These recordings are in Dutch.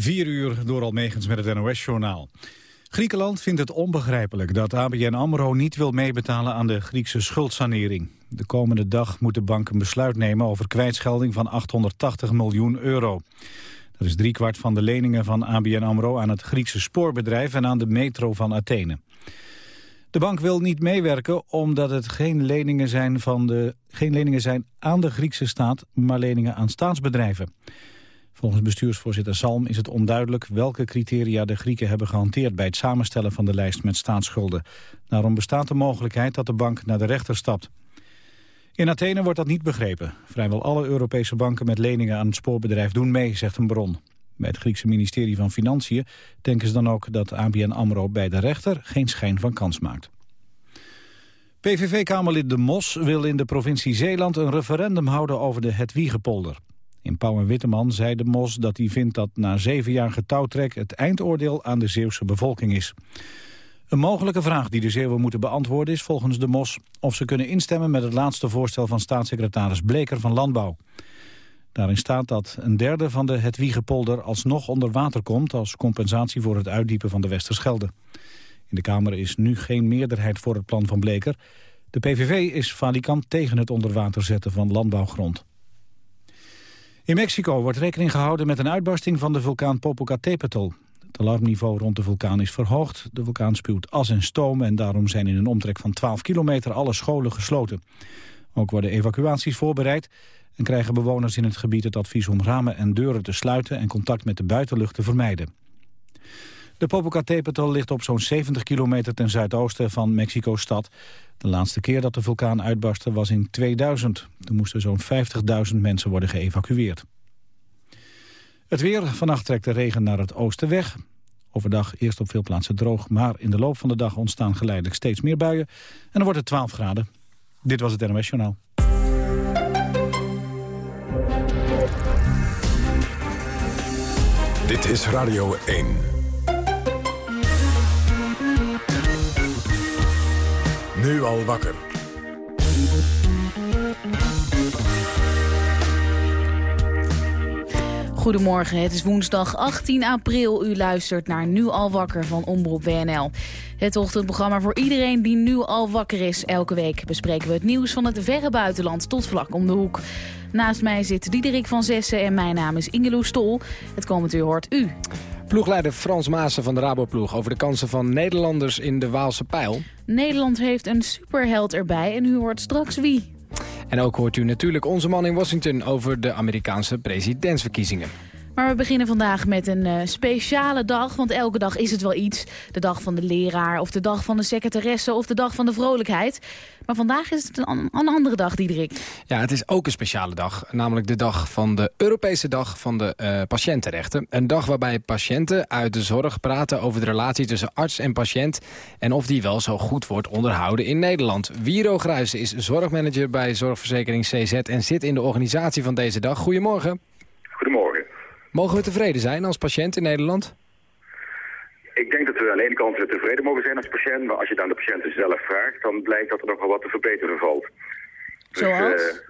4 uur door Almegens met het NOS-journaal. Griekenland vindt het onbegrijpelijk dat ABN AMRO niet wil meebetalen aan de Griekse schuldsanering. De komende dag moet de bank een besluit nemen over kwijtschelding van 880 miljoen euro. Dat is driekwart van de leningen van ABN AMRO aan het Griekse spoorbedrijf en aan de metro van Athene. De bank wil niet meewerken omdat het geen leningen zijn, van de, geen leningen zijn aan de Griekse staat, maar leningen aan staatsbedrijven. Volgens bestuursvoorzitter Salm is het onduidelijk welke criteria de Grieken hebben gehanteerd bij het samenstellen van de lijst met staatsschulden. Daarom bestaat de mogelijkheid dat de bank naar de rechter stapt. In Athene wordt dat niet begrepen. Vrijwel alle Europese banken met leningen aan het spoorbedrijf doen mee, zegt een bron. Bij het Griekse ministerie van Financiën denken ze dan ook dat ABN AMRO bij de rechter geen schijn van kans maakt. PVV-kamerlid De Mos wil in de provincie Zeeland een referendum houden over de Hetwiegepolder. In Pauw en Witteman zei de Mos dat hij vindt dat na zeven jaar getouwtrek het eindoordeel aan de Zeeuwse bevolking is. Een mogelijke vraag die de Zeeuwen moeten beantwoorden is volgens de Mos of ze kunnen instemmen met het laatste voorstel van staatssecretaris Bleker van Landbouw. Daarin staat dat een derde van de Hetwiegepolder alsnog onder water komt als compensatie voor het uitdiepen van de Westerschelde. In de Kamer is nu geen meerderheid voor het plan van Bleker. De PVV is valikant tegen het onder water zetten van landbouwgrond. In Mexico wordt rekening gehouden met een uitbarsting van de vulkaan Popocatépetl. Het alarmniveau rond de vulkaan is verhoogd. De vulkaan spuwt as en stoom en daarom zijn in een omtrek van 12 kilometer alle scholen gesloten. Ook worden evacuaties voorbereid en krijgen bewoners in het gebied het advies om ramen en deuren te sluiten en contact met de buitenlucht te vermijden. De Popocatépetl ligt op zo'n 70 kilometer ten zuidoosten van Mexico-stad. De laatste keer dat de vulkaan uitbarstte was in 2000. Toen moesten zo'n 50.000 mensen worden geëvacueerd. Het weer. Vannacht trekt de regen naar het oosten weg. Overdag eerst op veel plaatsen droog, maar in de loop van de dag ontstaan geleidelijk steeds meer buien. En dan wordt het 12 graden. Dit was het NOS Journaal. Dit is Radio 1. Nu al wakker. Goedemorgen, het is woensdag 18 april. U luistert naar Nu al wakker van Omroep WNL. Het ochtendprogramma voor iedereen die nu al wakker is. Elke week bespreken we het nieuws van het verre buitenland tot vlak om de hoek. Naast mij zit Diederik van Zessen en mijn naam is Ingeloe Stol. Het komend uur hoort u. Ploegleider Frans Maassen van de Raboploeg over de kansen van Nederlanders in de Waalse pijl. Nederland heeft een superheld erbij en u hoort straks wie. En ook hoort u natuurlijk onze man in Washington over de Amerikaanse presidentsverkiezingen. Maar we beginnen vandaag met een uh, speciale dag, want elke dag is het wel iets. De dag van de leraar, of de dag van de secretaresse, of de dag van de vrolijkheid. Maar vandaag is het een, een, andere dag, Diederik. Ja, het is ook een speciale dag, namelijk de dag van de Europese Dag van de uh, Patiëntenrechten. Een dag waarbij patiënten uit de zorg praten over de relatie tussen arts en patiënt... en of die wel zo goed wordt onderhouden in Nederland. Wiro Gruijsen is zorgmanager bij zorgverzekering CZ en zit in de organisatie van deze dag. Goedemorgen. Goedemorgen. Mogen we tevreden zijn als patiënt in Nederland? Ik denk dat we aan de ene kant tevreden mogen zijn als patiënt, maar als je dan de patiënten zelf vraagt, dan blijkt dat er nogal wat te verbeteren valt. Dus, Zoals?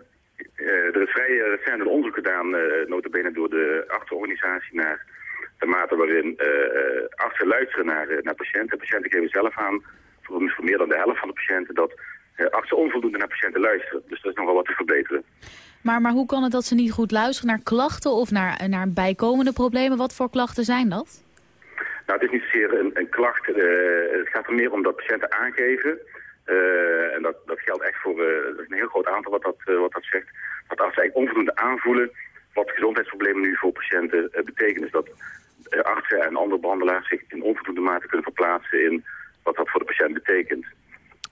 Uh, er is vrij recent een onderzoek gedaan, uh, notabene door de artsenorganisatie, naar de mate waarin uh, artsen luisteren naar, naar patiënten. Patiënten geven zelf aan, voor, voor meer dan de helft van de patiënten, dat artsen onvoldoende naar patiënten luisteren. Dus er is nogal wat te verbeteren. Maar, maar hoe kan het dat ze niet goed luisteren naar klachten of naar, naar bijkomende problemen? Wat voor klachten zijn dat? Nou, het is niet zozeer een, een klacht. Uh, het gaat er meer om dat patiënten aangeven. Uh, en dat, dat geldt echt voor uh, is een heel groot aantal wat dat, wat dat zegt. Dat als zij onvoldoende aanvoelen wat gezondheidsproblemen nu voor patiënten betekenen. Dus dat artsen en andere behandelaars zich in onvoldoende mate kunnen verplaatsen in wat dat voor de patiënt betekent.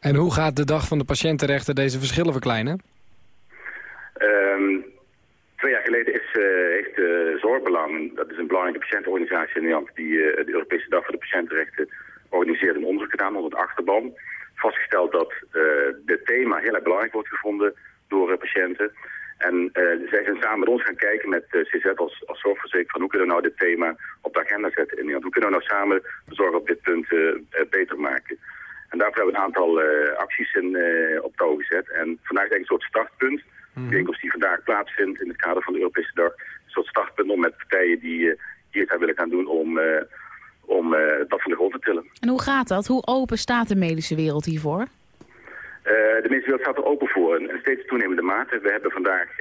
En hoe gaat de dag van de patiëntenrechten deze verschillen verkleinen? Um, twee jaar geleden is, uh, heeft uh, Zorgbelang, dat is een belangrijke patiëntenorganisatie in Nederland, die uh, de Europese Dag voor de Patiëntenrechten organiseert, een onderzoek gedaan onder het achterban. Vastgesteld dat dit thema heel erg belangrijk wordt gevonden door patiënten. En zij zijn samen met ons gaan kijken met CZ als, als van hoe kunnen we nou dit thema op de agenda zetten in Nederland. Hoe kunnen we nou samen de zorg op dit punt beter maken. En daarvoor hebben we een aantal acties in, op touw gezet. En vandaag is eigenlijk een soort startpunt Mhm. De bijeenkomst die vandaag plaatsvindt in het kader van de Europese dag, is soort startpunt om met partijen die eh, hier het aan willen gaan doen om, eh, om eh, dat van de grond te tillen. En hoe gaat dat? Hoe open staat de medische wereld hiervoor? de medische wereld staat er open voor een steeds toenemende mate. We hebben vandaag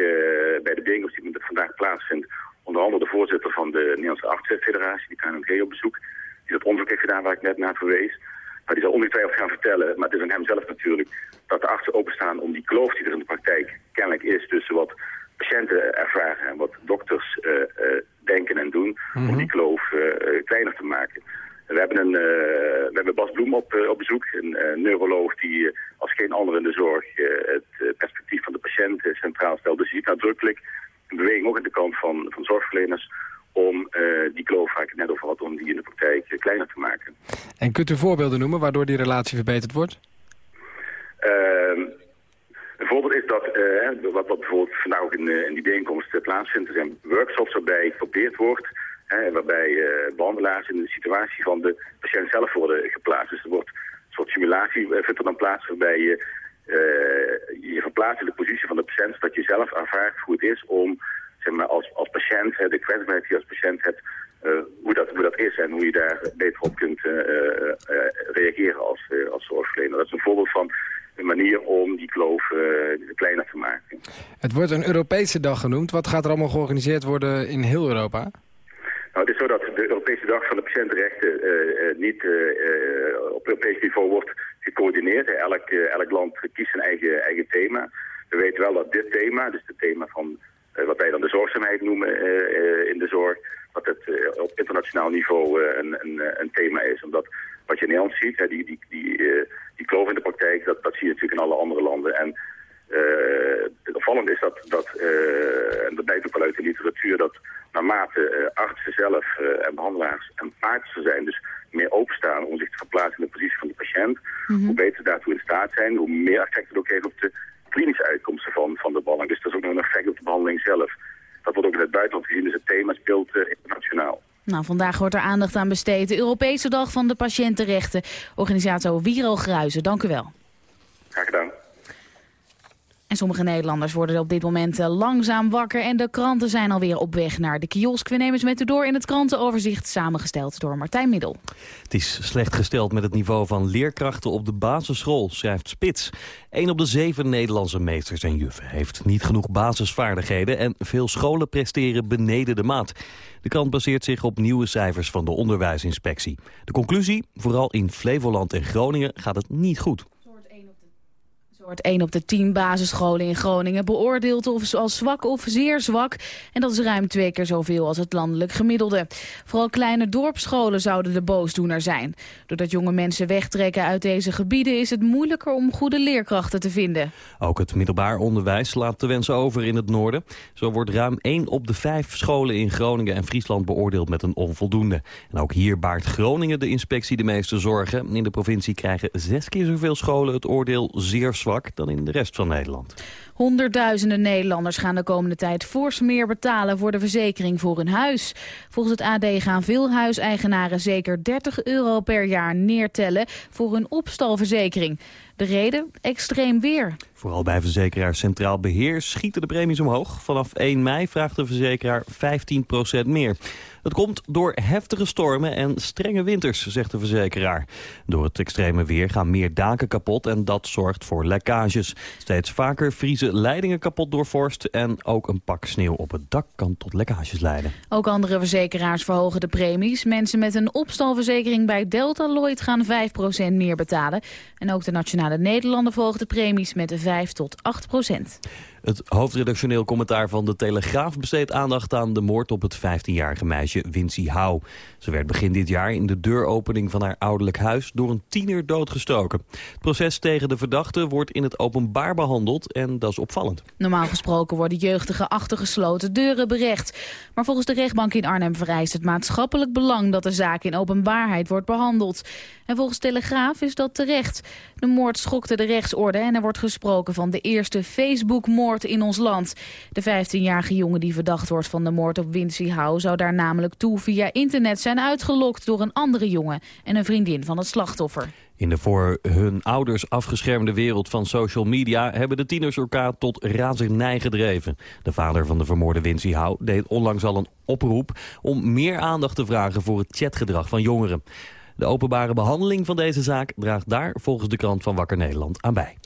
bij de bijeenkomst die vandaag plaatsvindt onder andere de voorzitter van de Nederlandse Artsenfederatie, die KNMG, op bezoek. Die dat onderzoek heeft gedaan waar ik net naar verwees. Maar die zal ongetwijfeld gaan vertellen, maar het is aan hem zelf natuurlijk... dat de artsen openstaan om die kloof die er in de praktijk kennelijk is... tussen wat patiënten ervaren en wat dokters uh, uh, denken en doen... om Mhm. die kloof uh, kleiner te maken. We hebben, een, we hebben Bas Bloem op, op bezoek, een neuroloog die als geen ander in de zorg het perspectief van de patiënt centraal stelt. Dus je ziet nadrukkelijk een beweging ook aan de kant van, van zorgverleners om die kloof waar ik het net over had, om die in de praktijk kleiner te maken. En kunt u voorbeelden noemen waardoor die relatie verbeterd wordt? Ehm, een voorbeeld is dat, uh, wat, wat bijvoorbeeld vandaag ook in, in die bijeenkomst uh, plaatsvindt, er zijn workshops waarbij geprobeerd wordt, waarbij behandelaars in de situatie van de patiënt zelf worden geplaatst. Dus er wordt een soort simulatie vindt er dan plaats waarbij je je verplaatst in de positie van de patiënt, zodat je zelf ervaart hoe het is om zeg maar, als, als patiënt, de kwetsbaarheid die je als patiënt hebt, hoe, dat, hoe dat is en hoe je daar beter op kunt reageren als, als zorgverlener. Dat is een voorbeeld van een manier om die kloof kleiner te maken. Het wordt een Europese dag genoemd. Wat gaat er allemaal georganiseerd worden in heel Europa? Nou, het is zo dat de Europese dag van de patiëntenrechten niet op Europees niveau wordt gecoördineerd. Elk, elk land kiest zijn eigen, eigen thema. We weten wel dat dit thema, dus het thema van wat wij dan de zorgzaamheid noemen in de zorg, dat het op internationaal niveau een, een, een thema is. Omdat wat je in Nederland ziet, hè, die, die, die, die kloof in de praktijk, dat, dat zie je natuurlijk in alle andere landen. En het opvallende is dat, dat en dat blijkt ook wel uit de literatuur, dat naarmate artsen zelf en behandelaars empathischer zijn, dus meer openstaan om zich te verplaatsen in de positie van de patiënt, Mhm. hoe beter ze daartoe in staat zijn, hoe meer effect het ook heeft op de klinische uitkomsten van, van de behandeling. Dus dat is ook nog een effect op de behandeling zelf. Dat wordt ook in het buitenland gezien, dus het thema speelt internationaal. Nou, vandaag wordt er aandacht aan besteed. De Europese Dag van de Patiëntenrechten. Organisator Wiro Gruizen, dank u wel. Graag gedaan. En sommige Nederlanders worden op dit moment eh, langzaam wakker... en de kranten zijn alweer op weg naar de kiosk. We nemen met u door in het krantenoverzicht... samengesteld door Martijn Middel. Het is slecht gesteld met het niveau van leerkrachten op de basisschool, schrijft Spits. Een op de zeven Nederlandse meesters en juffen heeft niet genoeg basisvaardigheden... en veel scholen presteren beneden de maat. De krant baseert zich op nieuwe cijfers van de onderwijsinspectie. De conclusie? Vooral in Flevoland en Groningen gaat het niet goed. Wordt 1 op de 10 basisscholen in Groningen beoordeeld of als zwak of zeer zwak. En dat is ruim twee keer zoveel als het landelijk gemiddelde. Vooral kleine dorpsscholen zouden de boosdoener zijn. Doordat jonge mensen wegtrekken uit deze gebieden is het moeilijker om goede leerkrachten te vinden. Ook het middelbaar onderwijs laat te wensen over in het noorden. Zo wordt ruim 1 op de 5 scholen in Groningen en Friesland beoordeeld met een onvoldoende. En ook hier baart Groningen de inspectie de meeste zorgen. In de provincie krijgen zes keer zoveel scholen het oordeel zeer zwak dan in de rest van Nederland. Honderdduizenden Nederlanders gaan de komende tijd fors meer betalen voor de verzekering voor hun huis. Volgens het AD gaan veel huiseigenaren zeker 30 euro per jaar neertellen voor hun opstalverzekering. De reden? Extreem weer. Vooral bij verzekeraar Centraal Beheer schieten de premies omhoog. Vanaf 1 mei vraagt de verzekeraar 15% meer. Dat komt door heftige stormen en strenge winters, zegt de verzekeraar. Door het extreme weer gaan meer daken kapot en dat zorgt voor lekkages. Steeds vaker vriezen leidingen kapot door vorst... en ook een pak sneeuw op het dak kan tot lekkages leiden. Ook andere verzekeraars verhogen de premies. Mensen met een opstalverzekering bij Delta Lloyd gaan 5% meer betalen. En ook de Nationale Nederlanden verhoogt de premies met 5 tot 8%. Het hoofdredactioneel commentaar van De Telegraaf besteedt aandacht aan de moord op het 15-jarige meisje Wincy Hou. Ze werd begin dit jaar in de deuropening van haar ouderlijk huis door een tiener doodgestoken. Het proces tegen de verdachte wordt in het openbaar behandeld en dat is opvallend. Normaal gesproken worden jeugdigen achter gesloten deuren berecht. Maar volgens de rechtbank in Arnhem vereist het maatschappelijk belang dat de zaak in openbaarheid wordt behandeld. En volgens Telegraaf is dat terecht. De moord schokte de rechtsorde en er wordt gesproken van de eerste Facebook-moord in ons land. De 15-jarige jongen die verdacht wordt van de moord op Wincy Hou zou daar namelijk toe via internet uitgelokt door een andere jongen en een vriendin van het slachtoffer. In de voor hun ouders afgeschermde wereld van social media... hebben de tieners elkaar tot razernij gedreven. De vader van de vermoorde Wincy Hou deed onlangs al een oproep... om meer aandacht te vragen voor het chatgedrag van jongeren. De openbare behandeling van deze zaak draagt daar volgens de krant van Wakker Nederland aan bij.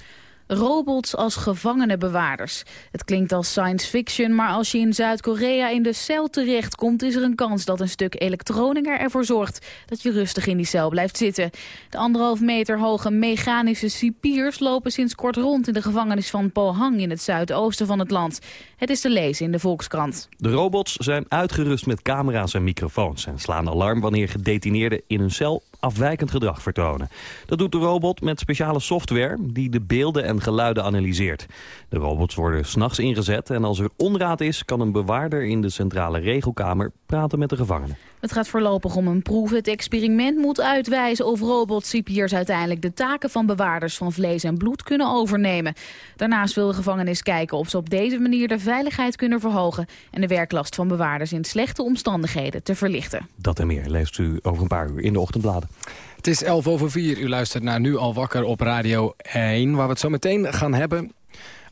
Robots als gevangenenbewaarders. Het klinkt als science fiction, maar als je in Zuid-Korea in de cel terechtkomt... is er een kans dat een stuk elektronica ervoor zorgt dat je rustig in die cel blijft zitten. De anderhalf meter hoge mechanische cipiers lopen sinds kort rond in de gevangenis van Pohang in het zuidoosten van het land. Het is te lezen in de Volkskrant. De robots zijn uitgerust met camera's en microfoons... en slaan alarm wanneer gedetineerden in hun cel afwijkend gedrag vertonen. Dat doet de robot met speciale software die de beelden en geluiden analyseert. De robots worden s'nachts ingezet en als er onraad is... kan een bewaarder in de centrale regelkamer praten met de gevangenen. Het gaat voorlopig om een proef. Het experiment moet uitwijzen of robotcipiers uiteindelijk de taken van bewaarders van vlees en bloed kunnen overnemen. Daarnaast wil de gevangenis kijken of ze op deze manier de veiligheid kunnen verhogen en de werklast van bewaarders in slechte omstandigheden te verlichten. Dat en meer leest u over een paar uur in de ochtendbladen. Het is 11 over 4. U luistert naar Nu al wakker op Radio 1, waar we het zo meteen gaan hebben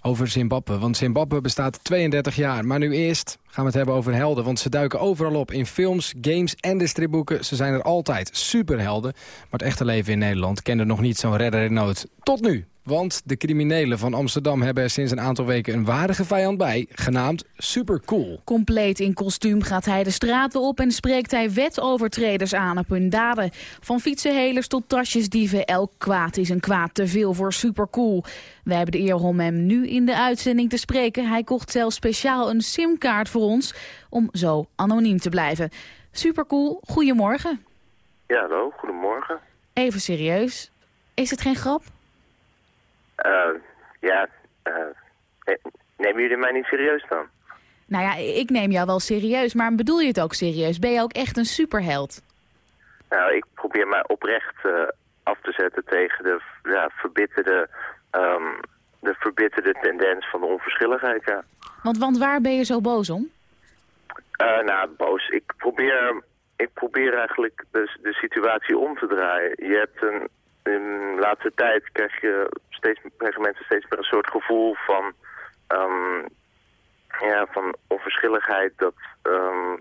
over Zimbabwe. Want Zimbabwe bestaat 32 jaar. Maar nu eerst gaan we het hebben over helden. Want ze duiken overal op in films, games en de stripboeken. Ze zijn er altijd superhelden. Maar het echte leven in Nederland kende nog niet zo'n redder in nood. Tot nu. Want de criminelen van Amsterdam hebben er sinds een aantal weken een waardige vijand bij, genaamd Supercool. Compleet in kostuum gaat hij de straten op en spreekt hij wetovertreders aan op hun daden. Van fietsenhelers tot tasjesdieven, elk kwaad is een kwaad te veel voor Supercool. Wij hebben de eer om hem nu in de uitzending te spreken. Hij kocht zelfs speciaal een simkaart voor ons om zo anoniem te blijven. Supercool, goedemorgen. Ja, hallo, goedemorgen. Even serieus, is het geen grap? Uh, ja, uh, nemen jullie mij niet serieus dan? Nou ja, ik neem jou wel serieus, maar bedoel je het ook serieus? Ben je ook echt een superheld? Nou, ik probeer mij oprecht uh, af te zetten tegen de ja, verbitterde, um, de verbitterde tendens van de onverschilligheid, ja. Want, want waar ben je zo boos om? Uh, nou, boos. Ik probeer, ik probeer eigenlijk de, de situatie om te draaien. Je hebt een, in de laatste tijd krijg je steeds, krijgen mensen steeds meer een soort gevoel van, um, ja, van onverschilligheid. Dat, um,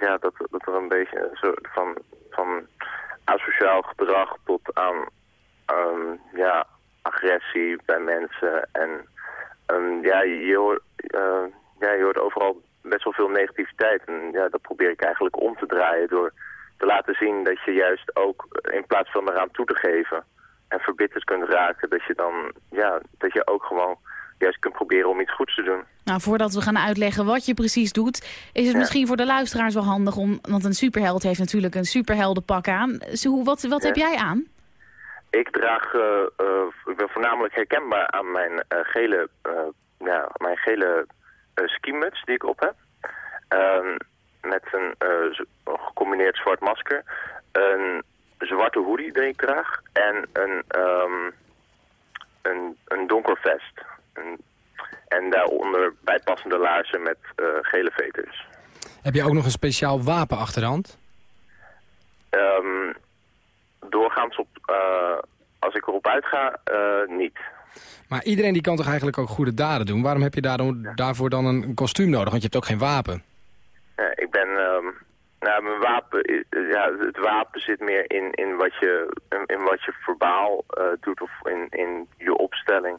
ja, dat, dat er een beetje een soort van, van asociaal gedrag tot aan um, ja, agressie bij mensen. En ja, je hoort, uh, ja, je hoort overal best wel veel negativiteit. En ja, dat probeer ik eigenlijk om te draaien door te laten zien dat je juist ook in plaats van eraan toe te geven en verbitterd kunt raken, dat je dan, ja, dat je ook gewoon juist kunt proberen om iets goeds te doen. Nou, voordat we gaan uitleggen wat je precies doet, is het misschien voor de luisteraars wel handig om, want een superheld heeft natuurlijk een superheldenpak aan. Zo, wat wat heb jij aan? Ik draag, uh, uh, ik ben voornamelijk herkenbaar aan mijn uh, gele, ja, mijn gele skimuts die ik op heb. Ehm, met een gecombineerd zwart masker. Een zwarte hoodie die ik draag. En een, um, een, een donker vest. Een, en daaronder bijpassende laarzen met uh, gele veters. Heb je ook nog een speciaal wapen achter de hand? Um, doorgaans op, uh, als ik erop uitga, uh, niet. Maar iedereen die kan toch eigenlijk ook goede daden doen? Waarom heb je daardoor, daarvoor dan een kostuum nodig? Want je hebt ook geen wapen. Ja, ik ben... Um, nou, mijn wapen, ja, het wapen zit meer in, in, wat, je, in, wat je verbaal uh, doet of in, in je opstelling.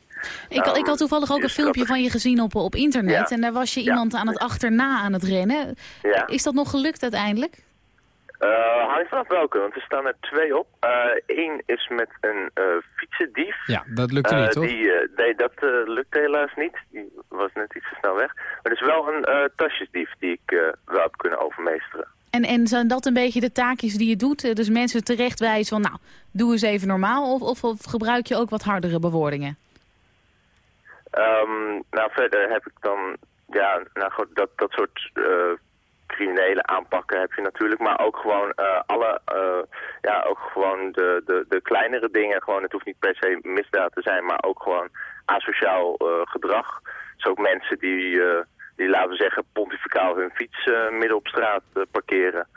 Ik, um, ik had toevallig ook een filmpje van je gezien op, op internet. Ja. En daar was je iemand ja. aan het achterna aan het rennen. Ja. Is dat nog gelukt uiteindelijk? Uh, hangt vanaf welke, want er staan er twee op. Eén uh, is met een uh, fietsendief. Ja, dat lukte niet, toch? Die, nee, dat lukte helaas niet. Die was net iets te snel weg. Maar er is wel een tasjesdief die ik wel heb kunnen overmeesteren. En, en zijn dat een beetje de taakjes die je doet? Dus mensen terechtwijzen van, nou, doe eens even normaal. Of, of, of gebruik je ook wat hardere bewoordingen? Um, nou, verder heb ik dan, ja, nou goed, dat, dat soort uh, criminele aanpakken heb je natuurlijk. Maar ook gewoon uh, alle, uh, ja, ook gewoon de, de, de kleinere dingen. Gewoon, het hoeft niet per se misdaad te zijn, maar ook gewoon asociaal gedrag. Dus ook mensen die die, laten we zeggen, pontificaal hun fiets uh, midden op straat uh, parkeren.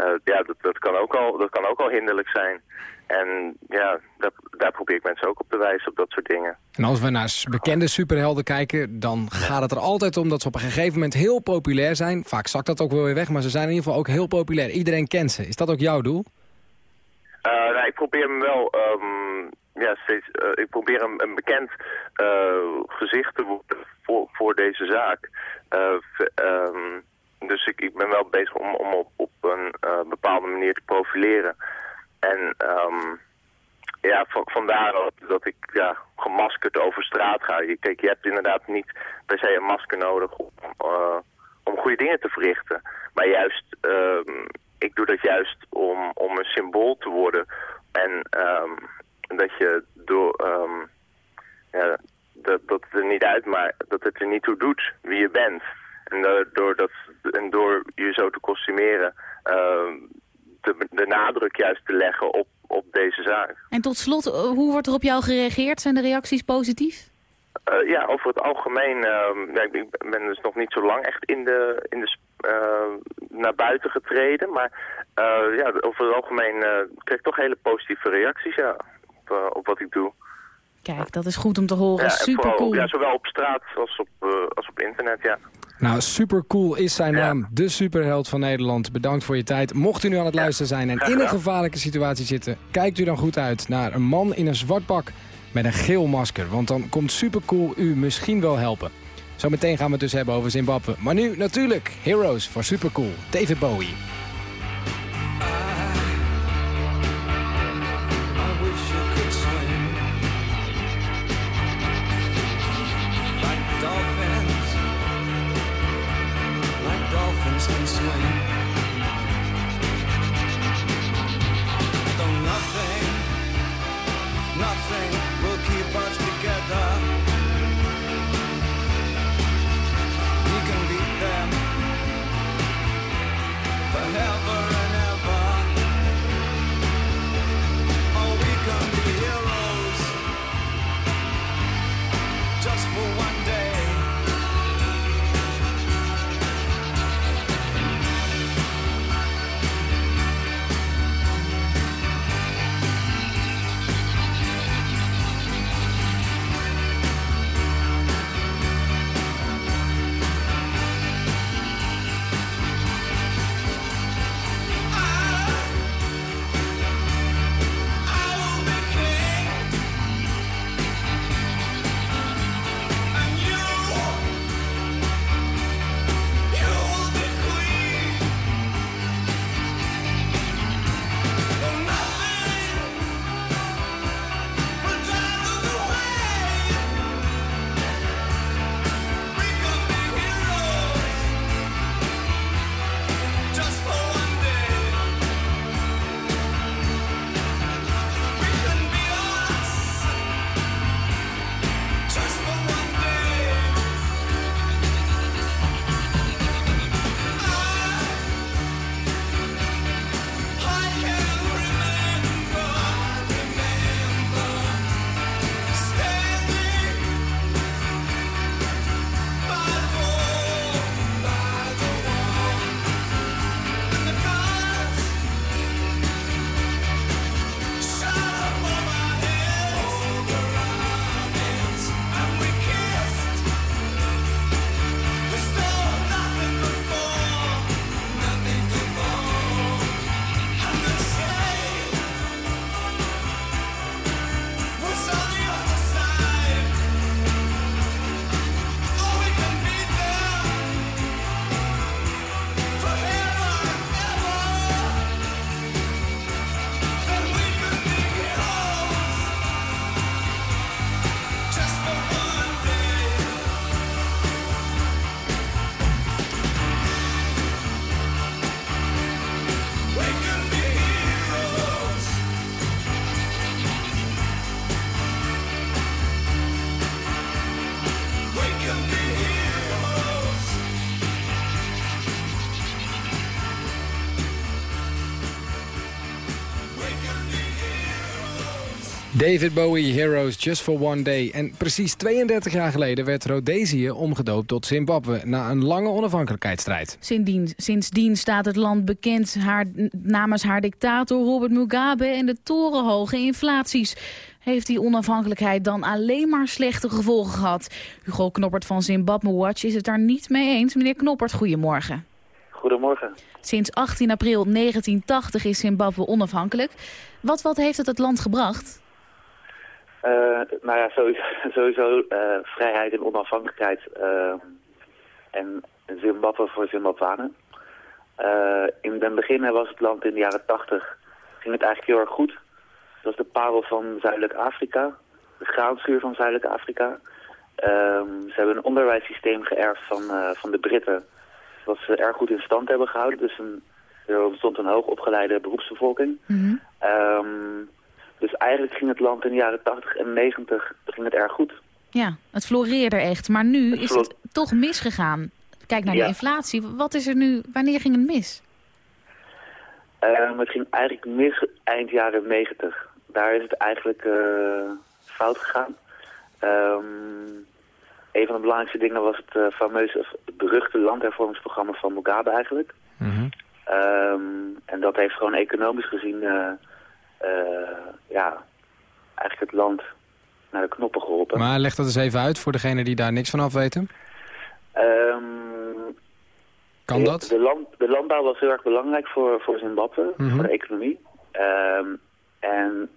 Uh, ja, dat, dat, kan ook al, dat kan ook al hinderlijk zijn. En ja, dat, daar probeer ik mensen ook op te wijzen, op dat soort dingen. En als we naar bekende superhelden kijken, dan gaat het er altijd om dat ze op een gegeven moment heel populair zijn. Vaak zakt dat ook wel weer weg, maar ze zijn in ieder geval ook heel populair. Iedereen kent ze. Is dat ook jouw doel? Uh, nou, ik probeer me wel, um, ja, steeds, uh, ik probeer een, een bekend uh, gezicht te worden voor, voor deze zaak. Um, dus ik, ik ben wel bezig om, om op, op een bepaalde manier te profileren. En um, ja, vandaar dat, ik ja, gemaskerd over straat ga. Kijk, je hebt inderdaad niet per se een masker nodig om, om goede dingen te verrichten. Maar juist ik doe dat juist om, om een symbool te worden. En um, dat je door... Um, ja, dat, dat het er niet uit, maar dat het er niet toe doet wie je bent. En, door, dat, en door je zo te kostumeren, uh, de, de nadruk juist te leggen op, op deze zaak. En tot slot, eh, hoe wordt er op jou gereageerd? Zijn de reacties positief? Uh, ja, over het algemeen, uh, ja, ik ben dus nog niet zo lang echt in de, in de, uh, naar buiten getreden. Maar ja, over het algemeen krijg ik toch hele positieve reacties ja, op, op, wat ik doe. Kijk, dat is goed om te horen. Ja, super cool. Ja, zowel op straat als op, als op internet, ja. Nou, super cool is zijn naam. De superheld van Nederland. Bedankt voor je tijd. Mocht u nu aan het luisteren zijn en in een gevaarlijke situatie zitten... kijkt u dan goed uit naar een man in een zwart pak met een geel masker. Want dan komt Supercool u misschien wel helpen. Zometeen gaan we het dus hebben over Zimbabwe. Maar nu natuurlijk Heroes voor Supercool. David Bowie. David Bowie, Heroes Just for One Day. En precies 32 jaar geleden werd Rhodesië omgedoopt tot Zimbabwe... na een lange onafhankelijkheidsstrijd. Sindsdien, sindsdien staat het land bekend haar, namens haar dictator Robert Mugabe... en de torenhoge inflaties. Heeft die onafhankelijkheid dan alleen maar slechte gevolgen gehad? Hugo Knoppert van Zimbabwe Watch is het daar niet mee eens. Meneer Knoppert, goedemorgen. goedemorgen. Sinds 18 april 1980 is Zimbabwe onafhankelijk. Wat, wat heeft het het land gebracht? Uh, nou ja, sowieso, sowieso uh, vrijheid en onafhankelijkheid. Uh, en Zimbabwe voor Zimbabwanen. in het begin was het land in de jaren 80 ging het eigenlijk heel erg goed. Dat was de parel van Zuidelijk Afrika. De graanschuur van Zuidelijk Afrika. Um, ze hebben een onderwijssysteem geërfd van, van de Britten. Dat ze erg goed in stand hebben gehouden. Dus een, er ontstond een hoogopgeleide beroepsbevolking. Mm -hmm. Dus eigenlijk ging het land in de jaren 80 en 90 ging het erg goed. Ja, het floreerde echt. Maar nu is het toch misgegaan. Kijk naar de inflatie. Wat is er nu? Wanneer ging het mis? Uh, het ging eigenlijk mis eind jaren 90. Daar is het eigenlijk uh, fout gegaan. Um, een van de belangrijkste dingen was het uh, fameuze, het beruchte landhervormingsprogramma van Mugabe eigenlijk. Mm -hmm. um, en dat heeft gewoon economisch gezien uh, ja, eigenlijk het land naar de knoppen geholpen. Maar leg dat eens even uit voor degenen die daar niks van af weten. Um, kan dat? De, land, de landbouw was heel erg belangrijk voor, voor Zimbabwe, mm -hmm. voor de economie. Um, en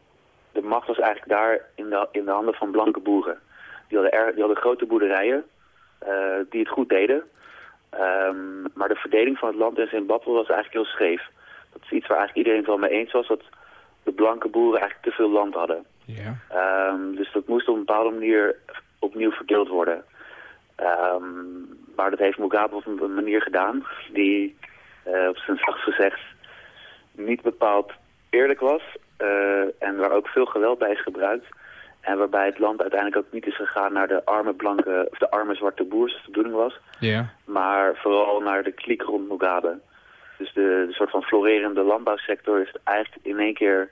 de macht was eigenlijk daar in de, in de handen van blanke boeren. Die hadden, er, die hadden grote boerderijen uh, die het goed deden. Um, maar de verdeling van het land in Zimbabwe was eigenlijk heel scheef. Dat is iets waar eigenlijk iedereen het wel mee eens was. Dat de blanke boeren eigenlijk te veel land hadden. Ja. Um, dus dat moest op een bepaalde manier opnieuw verdeeld worden. Um, maar dat heeft Mugabe op een manier gedaan die uh, op zijn zachtst gezegd niet bepaald eerlijk was. Uh, en waar ook veel geweld bij is gebruikt. En waarbij het land uiteindelijk ook niet is gegaan naar de arme blanke, of de arme zwarte boers, zoals de bedoeling was. Ja. Maar vooral naar de kliek rond Mugabe. Dus de, de soort van florerende landbouwsector is eigenlijk in één keer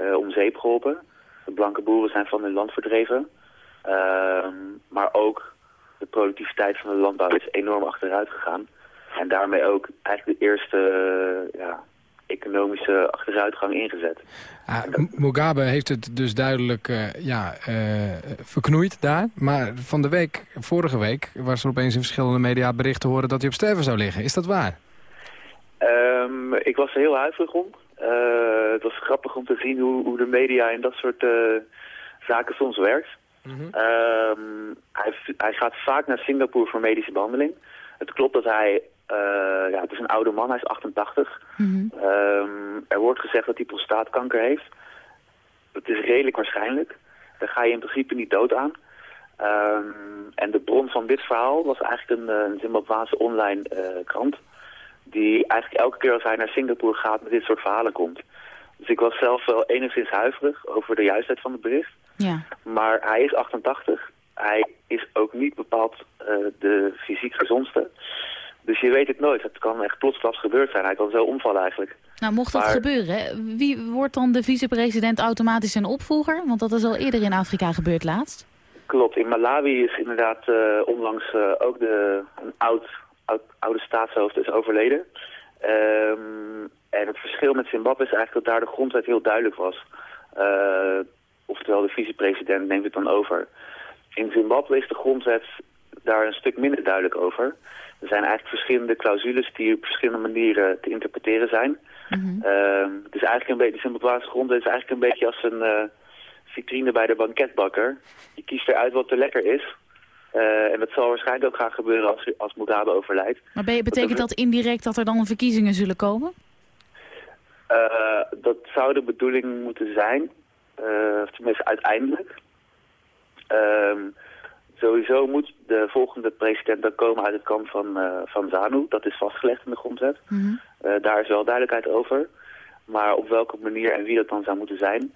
uh, om zeep geholpen. De blanke boeren zijn van hun land verdreven. Uh, maar ook de productiviteit van de landbouw is enorm achteruit gegaan. En daarmee ook eigenlijk de eerste uh, ja, economische achteruitgang ingezet. Ah, Mugabe heeft het dus duidelijk ja, verknoeid daar. Maar van de week, vorige week, was er opeens in verschillende media bericht te horen dat hij op sterven zou liggen. Is dat waar? Um, ik was er heel huiverig om. Uh, het was grappig om te zien hoe, hoe de media in dat soort uh, zaken soms werkt. Mm -hmm. um, hij, hij, gaat vaak naar Singapore voor medische behandeling. Het klopt dat hij, uh, ja, het is een oude man, hij is 88. Mm -hmm. um, er wordt gezegd dat hij prostaatkanker heeft. Het is redelijk waarschijnlijk. Daar ga je in principe niet dood aan. en de bron van dit verhaal was eigenlijk een, een Zimbabwaanse online krant die eigenlijk elke keer als hij naar Singapore gaat met dit soort verhalen komt. Dus ik was zelf wel enigszins huiverig over de juistheid van het bericht. Ja. Maar hij is 88. Hij is ook niet bepaald uh, de fysiek gezondste. Dus je weet het nooit. Het kan echt plotsklaps gebeurd zijn. Hij kan zo omvallen eigenlijk. Nou, mocht dat Maar- gebeuren, wie wordt dan de vicepresident automatisch zijn opvolger? Want dat is al eerder in Afrika gebeurd laatst. Klopt. In Malawi is inderdaad eh, onlangs eh, ook de, een oud, oud, oude staatshoofd is overleden. Ehm, en het verschil met Zimbabwe is eigenlijk dat daar de grondwet heel duidelijk was. Eh, oftewel de vicepresident neemt het dan over. In Zimbabwe is de grondwet daar een stuk minder duidelijk over. Er zijn eigenlijk verschillende clausules die op verschillende manieren te interpreteren zijn. Mhm. Ehm, het is eigenlijk een beetje, de Zimbabweanse grondwet is eigenlijk een beetje als een eh, vitrine bij de banketbakker. Je kiest eruit wat te lekker is. Eh, en dat zal waarschijnlijk ook gaan gebeuren als, als Mugabe overlijdt. Maar ben je, betekent dat indirect dat er dan verkiezingen zullen komen? Eh, dat zou de bedoeling moeten zijn. Eh, of tenminste uiteindelijk. Ehm, sowieso moet de volgende president dan komen uit het kamp van, van ZANU. Dat is vastgelegd in de grondwet. Mhm. Daar is wel duidelijkheid over. Maar op welke manier en wie dat dan zou moeten zijn...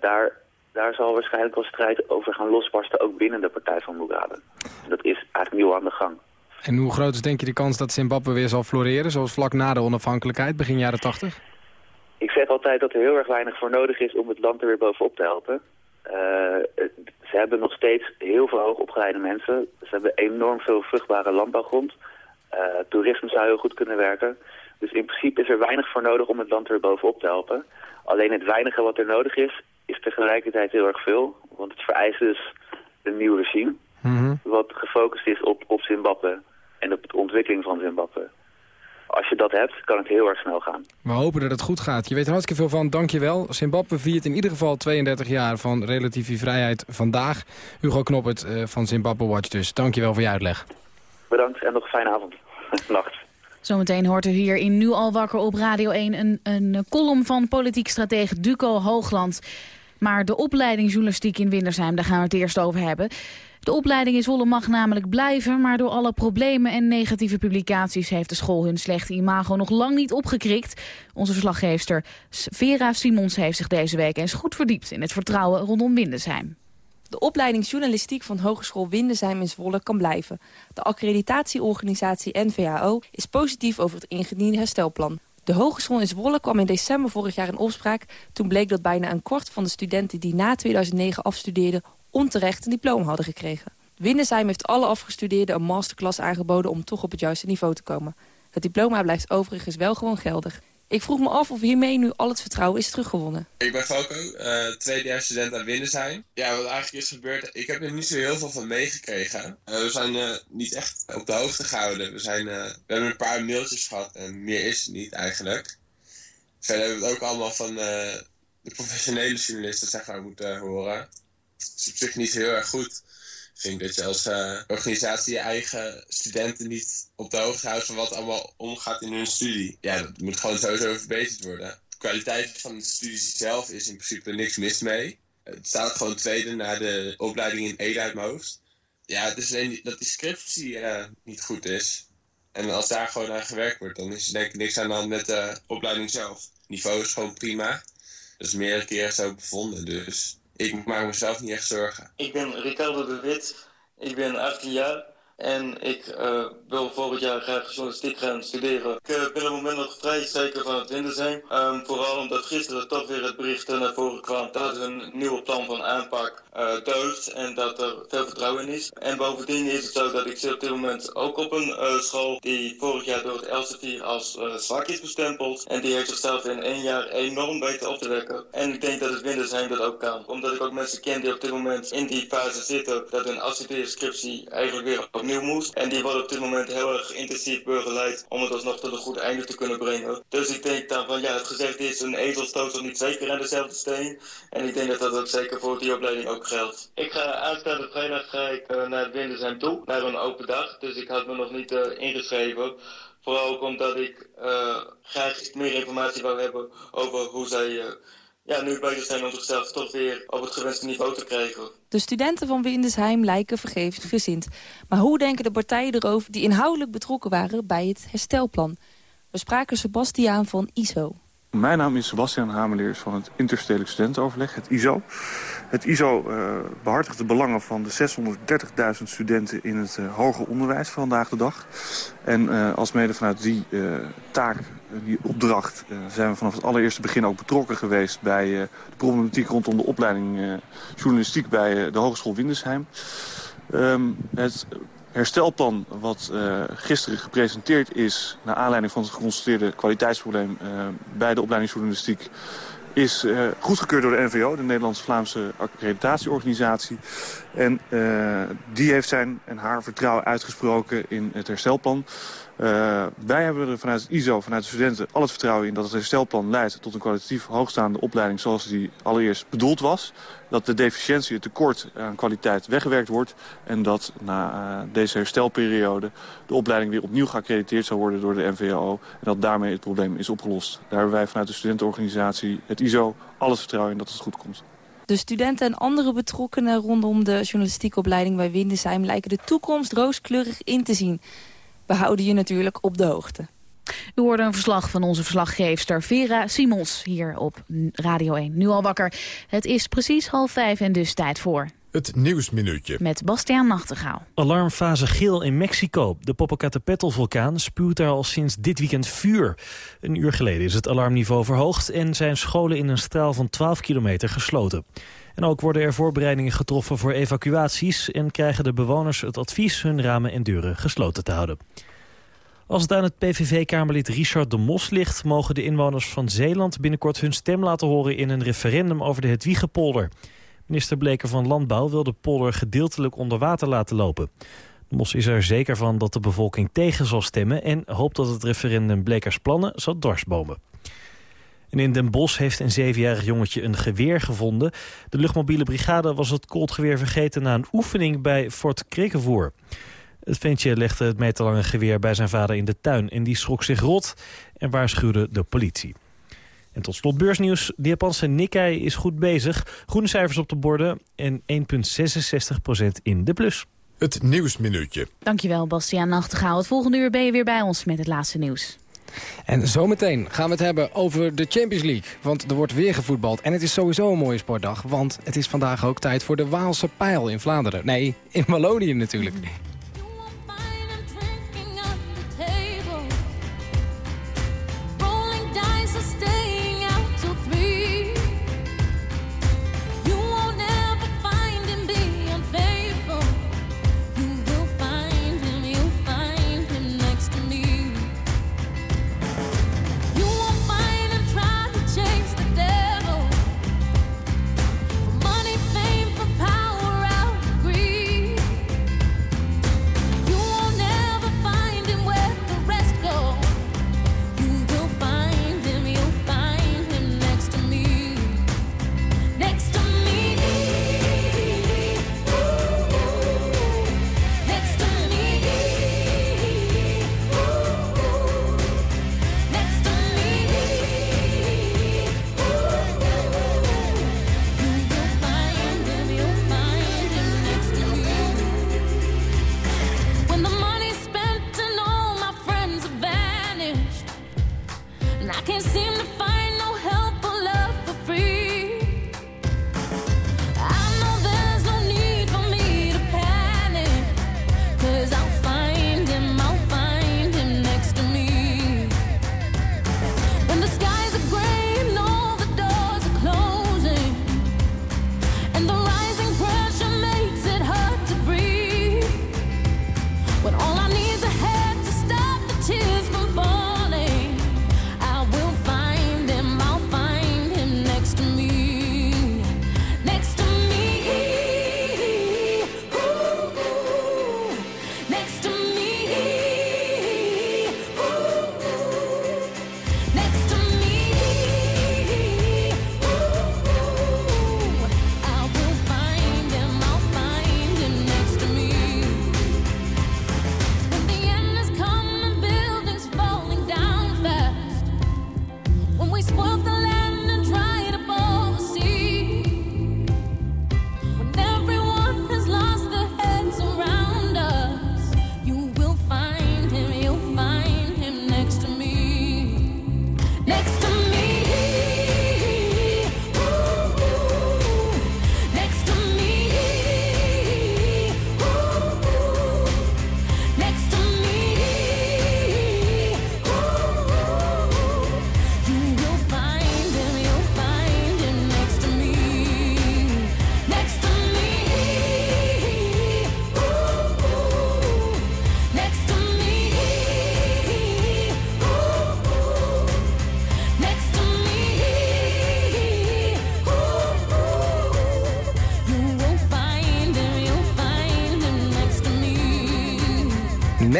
daar, daar zal waarschijnlijk wel strijd over gaan losbarsten... ook binnen de partij van Mugabe. Dat is eigenlijk nieuw aan de gang. En hoe groot is denk je de kans dat Zimbabwe weer zal floreren... zoals vlak na de onafhankelijkheid, begin jaren 80? Ik zeg altijd dat er heel erg weinig voor nodig is om het land er weer bovenop te helpen. Eh, ze hebben nog steeds heel veel hoogopgeleide mensen. Ze hebben enorm veel vruchtbare landbouwgrond. Eh, toerisme zou heel goed kunnen werken. Dus in principe is er weinig voor nodig om het land er weer bovenop te helpen. Alleen het weinige wat er nodig is, is tegelijkertijd heel erg veel. Want het vereist dus een nieuw regime. Mhm. Wat gefocust is op, op Zimbabwe en op de ontwikkeling van Zimbabwe. als je dat hebt, kan het heel erg snel gaan. We hopen dat het goed gaat. Je weet er hartstikke veel van. Dank je wel. Zimbabwe viert in ieder geval 32 jaar van relatieve vrijheid vandaag. Hugo Knoppert uh, van Zimbabwe Watch dus. Dank je wel voor je uitleg. Bedankt en nog een fijne avond. Nacht. Zometeen hoort u hier in Nu al wakker op Radio 1 een, een column van politiek stratege Duco Hoogland. Maar de opleiding journalistiek in Windersheim, daar gaan we het eerst over hebben. De opleiding in Zwolle mag namelijk blijven, maar door alle problemen en negatieve publicaties heeft de school hun slechte imago nog lang niet opgekrikt. Onze verslaggeefster Vera Simons heeft zich deze week eens goed verdiept in het vertrouwen rondom Windesheim. De opleiding journalistiek van Hogeschool Windesheim in Zwolle kan blijven. De accreditatieorganisatie NVAO is positief over het ingediende herstelplan. De Hogeschool in Zwolle kwam in december vorig jaar in opspraak... toen bleek dat bijna een kwart van de studenten die na 2009 afstudeerden... onterecht een diploma hadden gekregen. Windesheim heeft alle afgestudeerden een masterclass aangeboden... om toch op het juiste niveau te komen. Het diploma blijft overigens wel gewoon geldig. Ik vroeg me af of hiermee nu al het vertrouwen is teruggewonnen. Ik ben Falco, uh, tweedejaars student aan Windersheim. Ja, wat eigenlijk is gebeurd, ik heb er niet zo heel veel van meegekregen. Uh, we zijn uh, niet echt op de hoogte gehouden. We, zijn, we hebben een paar mailtjes gehad en meer is het niet eigenlijk. Verder hebben we het ook allemaal van de professionele journalisten zeg moeten horen. Het is op zich niet heel erg goed vind dat je als uh, organisatie je eigen studenten niet op de hoogte houdt van wat allemaal omgaat in hun studie. Ja, dat moet gewoon sowieso verbeterd worden. De kwaliteit van de studie zelf is in principe niks mis mee. Het staat gewoon tweede na de opleiding in Ede uit. Ja, het is alleen dat die scriptie uh, niet goed is. En als daar gewoon aan gewerkt wordt, dan is er denk ik niks aan de hand met de opleiding zelf. Het niveau is gewoon prima. Dat is meerdere keren zo bevonden, dus ik maak mezelf niet echt zorgen. Ik ben Ricardo de Wit, ik ben 18 jaar en ik uh, wil volgend jaar graag journalistiek gaan studeren. Ik uh, ben op het moment nog vrij zeker van het winnen zijn. Um, vooral omdat gisteren toch weer het bericht naar voren kwam dat er een nieuwe plan van aanpak uh, deugt en dat er veel vertrouwen is. En bovendien is het zo dat ik zit op dit moment ook op een school die vorig jaar door het Elsevier als zwak is bestempeld. En die heeft zichzelf in één jaar enorm weten op te wekken. En ik denk dat het zijn dat ook kan. Omdat ik ook mensen ken die op dit moment in die fase zitten dat hun afstudeerscriptie eigenlijk weer opnieuw moest. En die wordt op dit moment heel erg intensief begeleid om het alsnog tot een goed einde te kunnen brengen. Dus ik denk dan van ja, het gezegd is, een ezel stoot niet zeker aan dezelfde steen. En ik denk dat dat ook zeker voor die opleiding ook geldt. Ik ga aanstaande vrijdag ga ik, uh, naar het Windersheim toe, naar een open dag. Dus ik had me nog niet uh, ingeschreven. Vooral ook omdat ik uh, graag meer informatie wou hebben over hoe zij ja, nu bezig zijn om zichzelf toch weer op het gewenste niveau te krijgen. De studenten van Windesheim lijken vergevensgezind. Maar hoe denken de partijen erover die inhoudelijk betrokken waren bij het herstelplan? We spraken Sebastiaan van ISO. Mijn naam is Sebastian Hameleers van het Interstedelijk Studentenoverleg, het ISO. Het ISO uh, behartigt de belangen van de 630.000 studenten in het uh, hoger onderwijs vandaag de dag. En uh, als mede vanuit die taak, die opdracht, zijn we vanaf het allereerste begin ook betrokken geweest bij de problematiek rondom de opleiding journalistiek bij de Hogeschool Windesheim. Um, het herstelplan wat uh, gisteren gepresenteerd is... naar aanleiding van het geconstateerde kwaliteitsprobleem uh, bij de opleiding journalistiek... is uh, goedgekeurd door de NVO, de Nederlands-Vlaamse accreditatieorganisatie. En die heeft zijn en haar vertrouwen uitgesproken in het herstelplan. Uh, wij hebben er vanuit het ISO, vanuit de studenten, al het vertrouwen in dat het herstelplan leidt tot een kwalitatief hoogstaande opleiding zoals die allereerst bedoeld was. Dat de deficiëntie, het tekort aan kwaliteit weggewerkt wordt. En dat na uh, deze herstelperiode de opleiding weer opnieuw geaccrediteerd zal worden door de NVO. En dat daarmee het probleem is opgelost. Daar hebben wij vanuit de studentenorganisatie, het ISO, alles vertrouwen in dat het goed komt. De studenten en andere betrokkenen rondom de journalistieke opleiding bij Windesheim lijken de toekomst rooskleurig in te zien. We houden je natuurlijk op de hoogte. U hoorde een verslag van onze verslaggeefster Vera Simons hier op Radio 1. Nu al wakker. Het is precies half vijf en dus tijd voor... Het Nieuwsminuutje. Met Bastiaan Nachtegaal. Alarmfase geel in Mexico. De Popocatépetl-vulkaan spuwt daar al sinds dit weekend vuur. Een uur geleden is het alarmniveau verhoogd... en zijn scholen in een straal van 12 kilometer gesloten. En ook worden er voorbereidingen getroffen voor evacuaties... en krijgen de bewoners het advies hun ramen en deuren gesloten te houden. Als het aan het PVV-kamerlid Richard de Mos ligt... mogen de inwoners van Zeeland binnenkort hun stem laten horen... in een referendum over de Hedwiegepolder. Minister Bleker van Landbouw wil de polder gedeeltelijk onder water laten lopen. Mos is er zeker van dat de bevolking tegen zal stemmen... en hoopt dat het referendum Blekers plannen zal dwarsbomen. En in Den Bosch heeft een zevenjarig jongetje een geweer gevonden. De luchtmobiele brigade was het kooltgeweer vergeten... na een oefening bij Fort Krekenvoer. Het ventje legde het meterlange geweer bij zijn vader in de tuin... en die schrok zich rot en waarschuwde de politie. En tot slot beursnieuws. De Japanse Nikkei is goed bezig. Groene cijfers op de borden en 1,66% in de plus. Het Nieuwsminuutje. Dankjewel, Bastiaan Nachtegaal. Het volgende uur ben je weer bij ons met het laatste nieuws. En zometeen gaan we het hebben over de Champions League. Want er wordt weer gevoetbald. En het is sowieso een mooie sportdag. Want het is vandaag ook tijd voor de Waalse pijl in Vlaanderen. Nee, in Wallonië natuurlijk.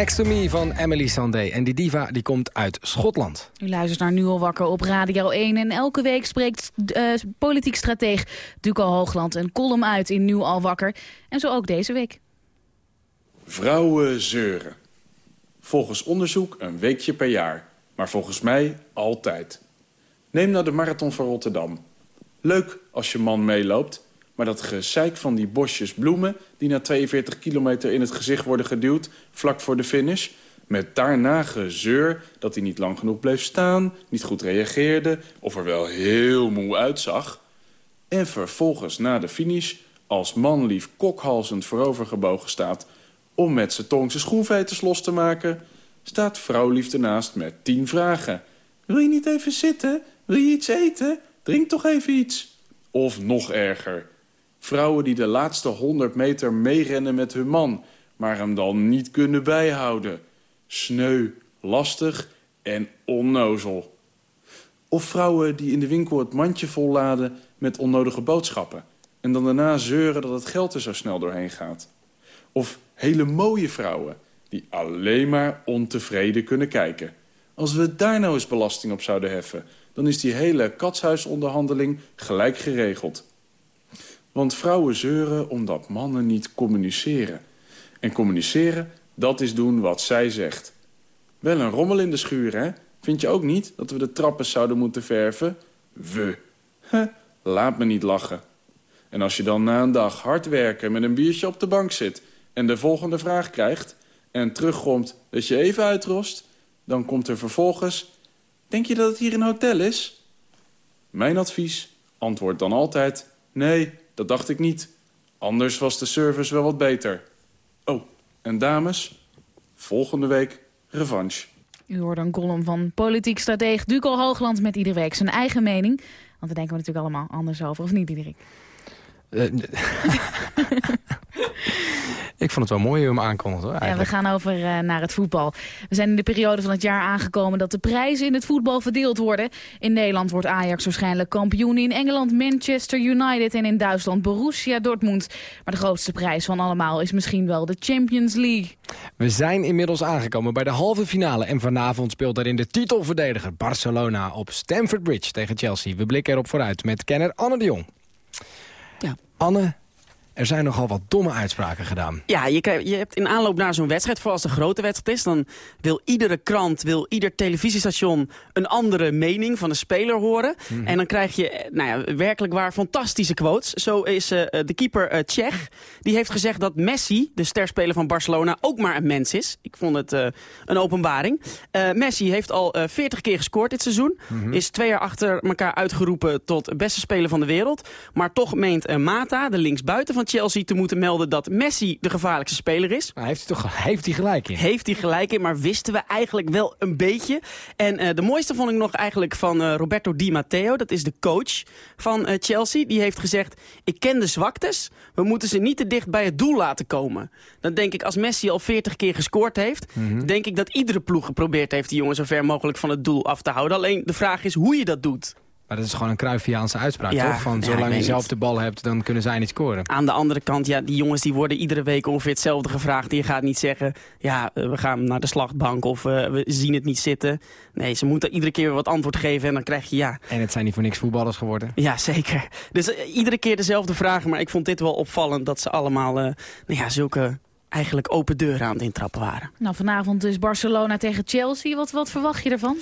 Next to Me van Emily Sandé. En die diva die komt uit Schotland. U luistert naar Nu al wakker op Radio 1. En elke week spreekt uh, politiek strateeg Duco Hoogland een column uit in Nu al wakker. En zo ook deze week. Vrouwen zeuren. Volgens onderzoek een weekje per jaar. Maar volgens mij altijd. Neem nou de Marathon van Rotterdam. Leuk als je man meeloopt... Maar dat gezeik van die bosjes bloemen... die na 42 kilometer in het gezicht worden geduwd... vlak voor de finish... met daarna gezeur dat hij niet lang genoeg bleef staan... niet goed reageerde of er wel heel moe uitzag... en vervolgens na de finish als man lief kokhalzend voorovergebogen staat... om met zijn tong zijn schoenveters los te maken... staat vrouwlief ernaast met tien vragen. Wil je niet even zitten? Wil je iets eten? Drink toch even iets. Of nog erger... Vrouwen die de laatste 100 meter meerennen met hun man... maar hem dan niet kunnen bijhouden. Sneu, lastig en onnozel. Of vrouwen die in de winkel het mandje volladen met onnodige boodschappen... en dan daarna zeuren dat het geld er zo snel doorheen gaat. Of Hele mooie vrouwen die alleen maar ontevreden kunnen kijken. Als we daar nou eens belasting op zouden heffen... dan is die hele katshuisonderhandeling gelijk geregeld. Want vrouwen zeuren omdat mannen niet communiceren. En communiceren, dat is doen wat zij zegt. Wel een rommel in de schuur, hè? Vind je ook niet dat we de trappen zouden moeten verven? We. Laat me niet lachen. En als je dan na een dag hard werken met een biertje op de bank zit... en de volgende vraag krijgt en terugkomt dat je even uitrost... dan komt er vervolgens... Denk je dat het hier een hotel is? Mijn advies, antwoord dan altijd... Nee, dat dacht ik niet. Anders was de service wel wat beter. Oh, en dames, volgende week revanche. U hoort een column van politiek stratege Duco Hoogland met iedere week zijn eigen mening. Want daar denken we natuurlijk allemaal anders over, of niet Diederik? Uh, ik vond het wel mooi hoe je hem aankondigt. Hoor, ja, we gaan over uh, naar het voetbal. We zijn in de periode van het jaar aangekomen dat de prijzen in het voetbal verdeeld worden. In Nederland wordt Ajax waarschijnlijk kampioen. In Engeland Manchester United en in Duitsland Borussia Dortmund. Maar de grootste prijs van allemaal is misschien wel de Champions League. We zijn inmiddels aangekomen bij de halve finale. En vanavond speelt daarin de titelverdediger Barcelona op Stamford Bridge tegen Chelsea. We blikken erop vooruit met kenner Anne de Jong. Ja. Anne, er zijn nogal wat domme uitspraken gedaan. Ja, je, je hebt in aanloop naar zo'n wedstrijd, vooral als het een grote wedstrijd is... dan wil iedere krant, wil ieder televisiestation een andere mening van een speler horen. Mhm. En dan krijg je eh, nou ja, werkelijk waar fantastische quotes. Zo is uh, de keeper uh, Tsjech, die heeft gezegd dat Messi, de sterspeler van Barcelona... ook maar een mens is. Ik vond het uh, een openbaring. Messi heeft al 40 keer gescoord dit seizoen. Mhm. Is twee jaar achter elkaar uitgeroepen tot beste speler van de wereld. Maar toch meent Mata, de linksbuiten van Chelsea te moeten melden dat Messi de gevaarlijkste speler is. Maar heeft hij toch heeft hij gelijk in? Heeft hij gelijk in, maar wisten we eigenlijk wel een beetje. En uh, de mooiste vond ik nog eigenlijk van uh, Roberto Di Matteo. Dat is de coach van uh, Chelsea. Die heeft gezegd, ik ken de zwaktes. We moeten ze niet te dicht bij het doel laten komen. Dan denk ik, als Messi al 40 keer gescoord heeft... Mhm. Mm -hmm. denk ik dat iedere ploeg geprobeerd heeft die jongen zo ver mogelijk van het doel af te houden. Alleen de vraag is hoe je dat doet. Maar dat is gewoon een Cruyffiaanse uitspraak, ja, toch? Van ja, zolang je zelf de bal hebt, dan kunnen zij niet scoren. Aan de andere kant, ja, die jongens die worden iedere week ongeveer hetzelfde gevraagd. Je gaat niet zeggen, ja, uh, we gaan naar de slachtbank of uh, we zien het niet zitten. Nee, ze moeten iedere keer weer wat antwoord geven en dan krijg je ja. En het zijn niet voor niks voetballers geworden. Ja, zeker. Dus uh, iedere keer dezelfde vragen, maar ik vond dit wel opvallend dat ze allemaal, nou ja, zulke eigenlijk open deuren aan het intrappen waren. Nou, vanavond is Barcelona tegen Chelsea. Wat, wat verwacht je ervan?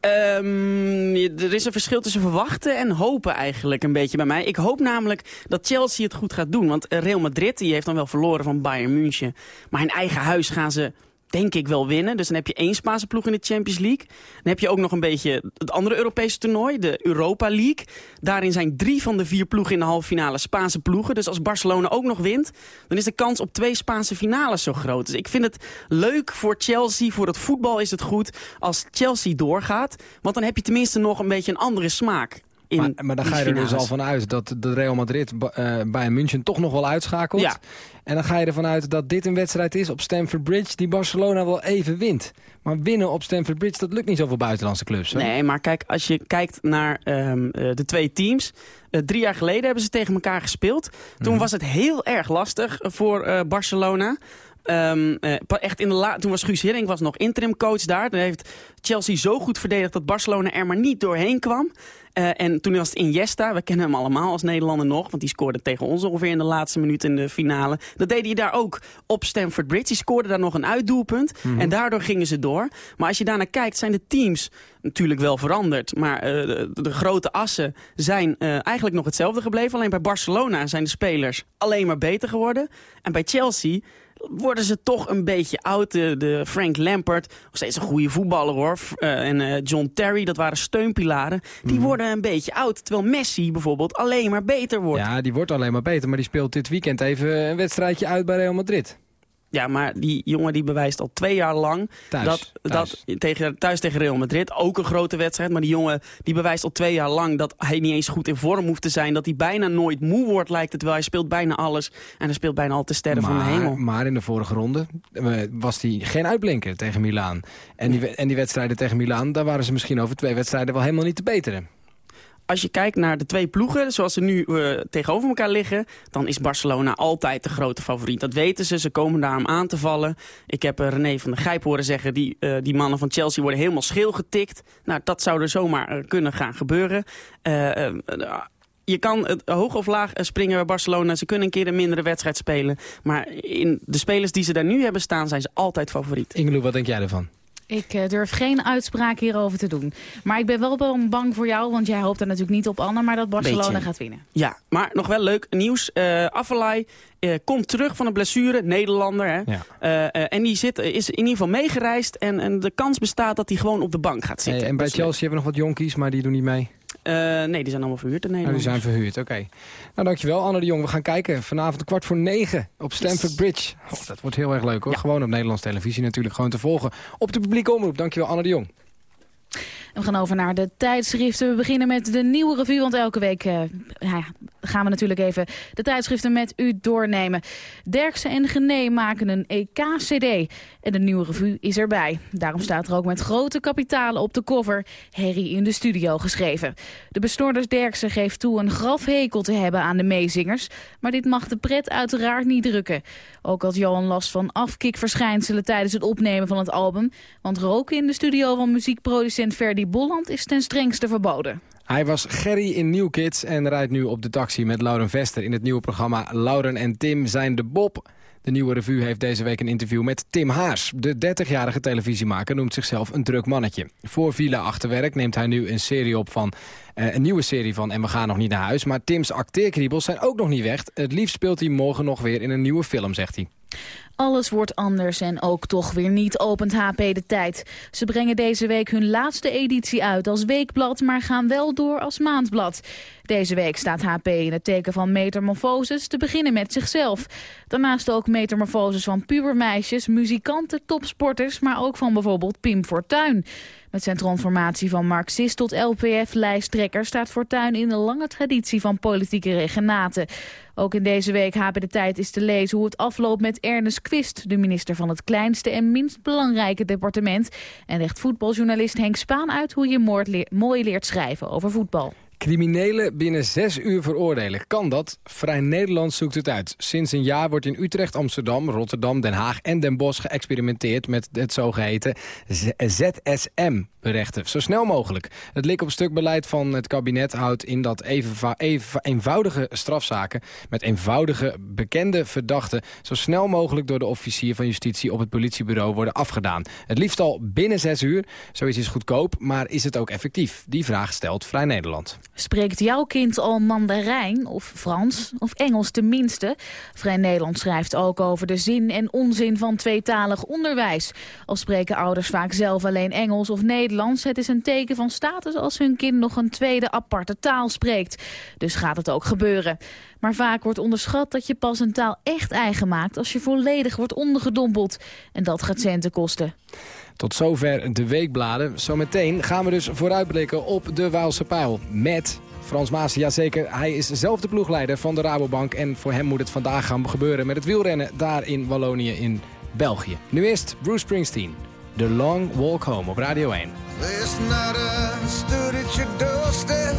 Um, er is een verschil tussen verwachten en hopen eigenlijk een beetje bij mij. Ik hoop namelijk dat Chelsea het goed gaat doen. Want Real Madrid die heeft dan wel verloren van Bayern München. Maar in eigen huis gaan ze denk ik wel winnen. Dus dan heb je één Spaanse ploeg in de Champions League. Dan heb je ook nog een beetje het andere Europese toernooi, de Europa League. Daarin zijn drie van de vier ploegen in de halve finale Spaanse ploegen. Dus als Barcelona ook nog wint, dan is de kans op twee Spaanse finales zo groot. Dus ik vind het leuk voor Chelsea, voor het voetbal is het goed als Chelsea doorgaat. Want dan heb je tenminste nog een beetje een andere smaak. In maar, maar dan ga je er dus al van uit dat de Real Madrid uh, bij München toch nog wel uitschakelt. Ja. En dan ga je ervan uit dat dit een wedstrijd is op Stamford Bridge die Barcelona wel even wint. Maar winnen op Stamford Bridge, dat lukt niet zoveel buitenlandse clubs. Hè? Nee, maar kijk, als je kijkt naar um, uh, de twee teams. Uh, drie jaar geleden hebben ze tegen elkaar gespeeld. Toen Mhm. was het heel erg lastig voor uh, Barcelona. Um, uh, echt in de la toen was Guus Hiddink was nog interim coach daar. Toen heeft Chelsea zo goed verdedigd dat Barcelona er maar niet doorheen kwam. Uh, en toen was het Iniesta, we kennen hem allemaal als Nederlander nog... want die scoorde tegen ons ongeveer in de laatste minuut in de finale. Dat deed hij daar ook op Stamford Bridge. Die scoorde daar nog een uitdoelpunt Mhm. en daardoor gingen ze door. Maar als je daarnaar kijkt, zijn de teams natuurlijk wel veranderd. Maar uh, de, de, grote assen zijn uh, eigenlijk nog hetzelfde gebleven. Alleen bij Barcelona zijn de spelers alleen maar beter geworden. En bij Chelsea worden ze toch een beetje oud. De, de Frank Lampard, nog steeds een goede voetballer hoor. Uh, en uh, John Terry, dat waren steunpilaren. Die Mhm. worden een beetje oud. Terwijl Messi bijvoorbeeld alleen maar beter wordt. Ja, die wordt alleen maar beter. Maar die speelt dit weekend even een wedstrijdje uit bij Real Madrid. Ja, maar die jongen die bewijst al twee jaar lang thuis, dat, thuis. dat tegen, thuis tegen Real Madrid, ook een grote wedstrijd. Maar die jongen die bewijst al twee jaar lang dat hij niet eens goed in vorm hoeft te zijn. Dat hij bijna nooit moe wordt lijkt het wel. Hij speelt bijna alles en hij speelt bijna al de sterren maar, van de hemel. Maar in de vorige ronde uh, was hij geen uitblinker tegen Milaan. En die, en die wedstrijden tegen Milaan, daar waren ze misschien over twee wedstrijden wel helemaal niet te beteren. Als je kijkt naar de twee ploegen, zoals ze nu uh, tegenover elkaar liggen... dan is Barcelona altijd de grote favoriet. Dat weten ze, ze komen daar om aan te vallen. Ik heb uh, René van der Gijp horen zeggen... Die, uh, die mannen van Chelsea worden helemaal scheel getikt. Nou, dat zou er zomaar kunnen gaan gebeuren je kan het hoog of laag springen bij Barcelona. Ze kunnen een keer een mindere wedstrijd spelen. Maar in de spelers die ze daar nu hebben staan, zijn ze altijd favoriet. Ingeloe, wat denk jij ervan? Ik uh, durf geen uitspraak hierover te doen. Maar ik ben wel bang voor jou, want jij hoopt er natuurlijk niet op, Anne, maar dat Barcelona Beetje. gaat winnen. Ja, maar nog wel leuk nieuws. Uh, uh, komt terug van een blessure, Nederlander. Hè? Ja. en die zit, is in ieder geval meegereisd. En, en de kans bestaat dat hij gewoon op de bank gaat zitten. en bij Chelsea hebben we nog wat jonkies, maar die doen niet mee. Uh, nee, die zijn allemaal verhuurd in Nederland. Oh, die zijn verhuurd, oké. Okay. Nou, dankjewel Anne de Jong. We gaan kijken vanavond kwart voor negen op Stamford Bridge. Oh, dat wordt heel erg leuk hoor. Ja. Gewoon op Nederlands televisie natuurlijk gewoon te volgen. Op de publieke omroep. Dankjewel Anne de Jong. We gaan over naar de tijdschriften. We beginnen met de nieuwe revue, want elke week uh, ja, gaan we natuurlijk even de tijdschriften met u doornemen. Derksen en Gené maken een EK-cd en de nieuwe revue is erbij. Daarom staat er ook met grote kapitalen op de cover Harry in de studio geschreven. De besnorders Derksen geeft toe een grafhekel te hebben aan de meezingers, maar dit mag de pret uiteraard niet drukken. Ook had Johan last van afkikverschijnselen tijdens het opnemen van het album, want roken in de studio van muziekproducent Ferdy Bolland is ten strengste verboden. Hij was Gerry in New Kids en rijdt nu op de taxi met Lauren Vester in het nieuwe programma Lauren en Tim zijn de Bob. De nieuwe revue heeft deze week een interview met Tim Haars. De 30-jarige televisiemaker noemt zichzelf een druk mannetje. Voor Villa Achterwerk neemt hij nu een serie op van uh, een nieuwe serie van En we gaan nog niet naar huis. Maar Tims acteerkriebels zijn ook nog niet weg. Het liefst speelt hij morgen nog weer in een nieuwe film, zegt hij. Alles wordt anders en ook toch weer niet opent HP de tijd. Ze brengen deze week hun laatste editie uit als weekblad, maar gaan wel door als maandblad. Deze week staat HP in het teken van metamorfoses, te beginnen met zichzelf. Daarnaast ook metamorfoses van pubermeisjes, muzikanten, topsporters, maar ook van bijvoorbeeld Pim Fortuyn. Met zijn transformatie van marxist tot LPF-lijsttrekker staat Fortuyn in een lange traditie van politieke regenaten. Ook in deze week HP de Tijd is te lezen hoe het afloopt met Ernest Quist, de minister van het kleinste en minst belangrijke departement. En legt voetbaljournalist Henk Spaan uit hoe je mooi leert schrijven over voetbal. Criminelen binnen zes uur veroordelen. Kan dat? Vrij Nederland zoekt het uit. Sinds een jaar wordt in Utrecht, Amsterdam, Rotterdam, Den Haag en Den Bosch geëxperimenteerd met het zogeheten ZSM berechten. Zo snel mogelijk. Het lik op stuk beleid van het kabinet houdt in dat even, even eenvoudige strafzaken met eenvoudige bekende verdachten zo snel mogelijk door de officier van justitie op het politiebureau worden afgedaan. Het liefst al binnen zes uur. Zoiets is goedkoop, maar is het ook effectief? Die vraag stelt Vrij Nederland. Spreekt jouw kind al Mandarijn of Frans of Engels tenminste? Vrij Nederland schrijft ook over de zin en onzin van tweetalig onderwijs. Al spreken ouders vaak zelf alleen Engels of Nederlands. Het is een teken van status als hun kind nog een tweede aparte taal spreekt. Dus gaat het ook gebeuren. Maar vaak wordt onderschat dat je pas een taal echt eigen maakt als je volledig wordt ondergedompeld. En dat gaat centen kosten. Tot zover de weekbladen. Zometeen gaan we dus vooruitblikken op de Waalse Pijl met Frans Maas. Jazeker, hij is zelf de ploegleider van de Rabobank. En voor hem moet het vandaag gaan gebeuren met het wielrennen daar in Wallonië in België. Nu eerst Bruce Springsteen. The Long Walk Home op Radio 1. Last night I stood at your doorstep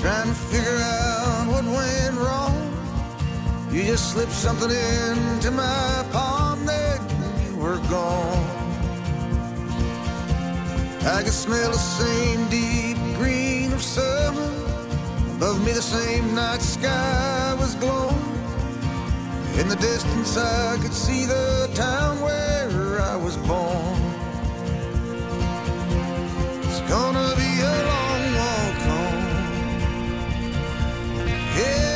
Trying to figure out what went You just slipped something into my palm and you were gone. I could smell the same deep green of summer. Above me the same night sky was glowing. In the distance I could see the town where I was born. It's gonna be a long walk home. Yeah,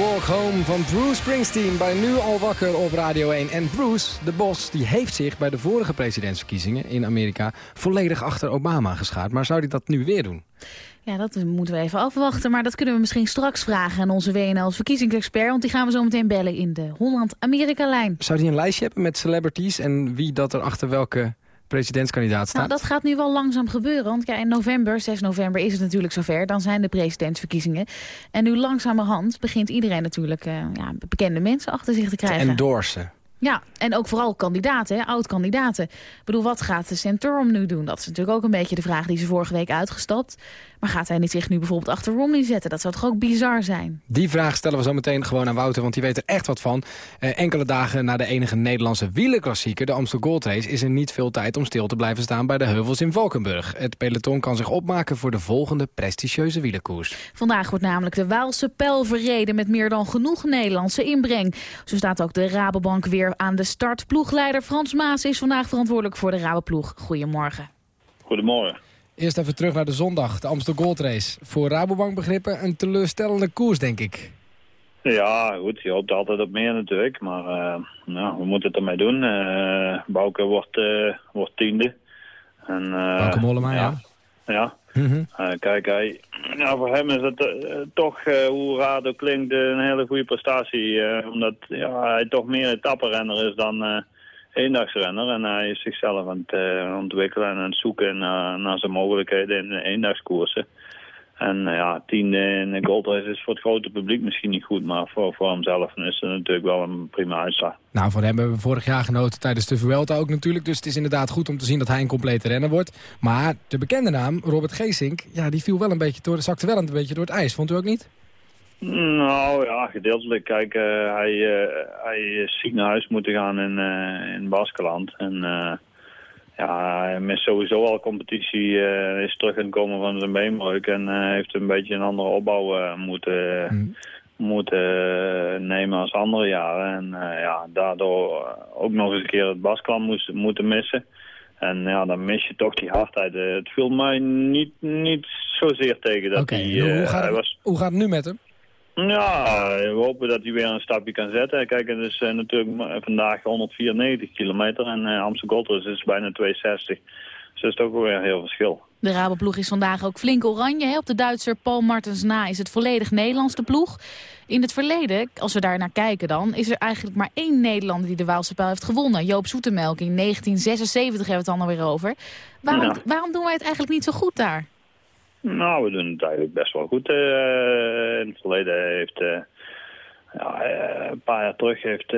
Walk Home van Bruce Springsteen bij Nu Al Wakker op Radio 1. En Bruce, de bos, die heeft zich bij de vorige presidentsverkiezingen in Amerika... volledig achter Obama geschaard. Maar zou hij dat nu weer doen? Ja, dat moeten we even afwachten. Maar dat kunnen we misschien straks vragen aan onze WNL's verkiezingsexpert. Want die gaan we zo meteen bellen in de Holland-Amerika-lijn. Zou hij een lijstje hebben met celebrities en wie dat er achter welke presidentskandidaat staat? Nou, dat gaat nu wel langzaam gebeuren. Want ja, in november, 6 november, is het natuurlijk zover. Dan zijn de presidentsverkiezingen. En nu langzamerhand begint iedereen natuurlijk eh, ja, bekende mensen achter zich te krijgen. Endorsen. Ja, en ook vooral kandidaten, oud-kandidaten. Ik bedoel, wat gaat de Centurum nu doen? Dat is natuurlijk ook een beetje de vraag die ze vorige week uitgestapt. Maar gaat hij niet zich nu bijvoorbeeld achter Romney zetten? Dat zou toch ook bizar zijn? Die vraag stellen we zo meteen gewoon aan Wouter, want die weet er echt wat van. Eh, enkele dagen na de enige Nederlandse wielerklassieker, de Amstel Gold Race... is er niet veel tijd om stil te blijven staan bij de heuvels in Valkenburg. Het peloton kan zich opmaken voor de volgende prestigieuze wielerkoers. Vandaag wordt namelijk de Waalse Pijl verreden met meer dan genoeg Nederlandse inbreng. Zo staat ook de Rabobank weer aan de start. Ploegleider Frans Maas is vandaag verantwoordelijk voor de Raboploeg. Goedemorgen. Goedemorgen. Eerst even terug naar de zondag, de Amstel Gold Race. Voor Rabobank begrippen een teleurstellende koers, denk ik. Ja, goed, je hoopt altijd op meer natuurlijk, maar eh, nou, we moeten het ermee doen. Uh, Bouke wordt, uh, wordt tiende. En, uh, Bouke Mollema, ja. Ja. Mm kijk, hij, nou, voor hem is het toch, hoe raar ook klinkt, een hele goede prestatie. omdat ja, hij toch meer etappenrenner is dan eendagsrenner. En hij is zichzelf aan het ontwikkelen en aan het zoeken naar, naar zijn mogelijkheden in eendagskoersen. En uh, ja, tiende in de Gold Race is voor het grote publiek misschien niet goed, maar voor, voor hemzelf is het natuurlijk wel een prima uitslag. Nou, van hem hebben we vorig jaar genoten tijdens de Vuelta ook natuurlijk. Dus het is inderdaad goed om te zien dat hij een complete renner wordt. Maar de bekende naam, Robert Geesink, ja, die viel wel een beetje door, zakte wel een beetje door het ijs. Vond u ook niet? Nou ja, gedeeltelijk. Kijk, uh, hij, uh, hij is ziek naar huis moeten gaan in, uh, in Baskeland. En ja, hij mist sowieso al competitie. Uh, is terug het komen van zijn beenbreuk. En uh, heeft een beetje een andere opbouw uh, moeten, Hmm. moeten nemen als andere jaren. En ja, daardoor ook nog eens een keer het Baskland moest, moeten missen. En ja, dan mis je toch die hardheid. het viel mij niet, niet zozeer tegen dat okay. hij... hoe, gaat het, was... hoe gaat het nu met hem? Ja, we hopen dat hij weer een stapje kan zetten. Kijk, het is uh, natuurlijk vandaag 194 kilometer en uh, Amsterdam is bijna 260. Dus dat is toch weer een heel verschil. De Raboploeg is vandaag ook flink oranje. Hè? Op de Duitser Paul Martens na is het volledig Nederlands de ploeg. In het verleden, als we daar naar kijken dan, is er eigenlijk maar één Nederlander die de Waalse Pijl heeft gewonnen. Joop Zoetemelk in 1976 hebben we het dan alweer over. Waarom, Ja. waarom doen wij het eigenlijk niet zo goed daar? Nou, we doen het eigenlijk best wel goed. Uh, in het verleden heeft, uh, ja, uh, een paar jaar terug heeft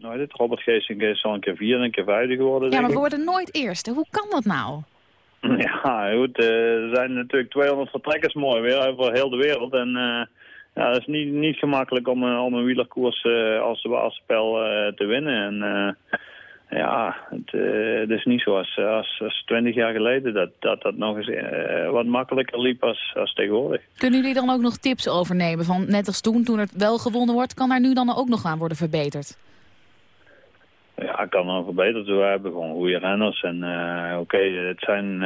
nou, dit, Robert Geesink is al een keer vierde en een keer vijfde geworden. Ja, maar we worden nooit eerste. Hoe kan dat nou? Ja, goed. er zijn natuurlijk 200 vertrekkers mooi weer over heel de wereld. En ja, het is niet, niet gemakkelijk om, om een wielerkoers als de Waalspel te winnen. En ja, het, uh, het, is niet zoals als, als 20 jaar geleden dat dat, dat nog eens uh, wat makkelijker liep als, als tegenwoordig. Kunnen jullie dan ook nog tips overnemen? Van net als toen, toen het wel gewonnen wordt, kan daar nu dan ook nog aan worden verbeterd? Ja, kan dan verbeterd. We hebben gewoon goede renners. En uh, oké, okay, het zijn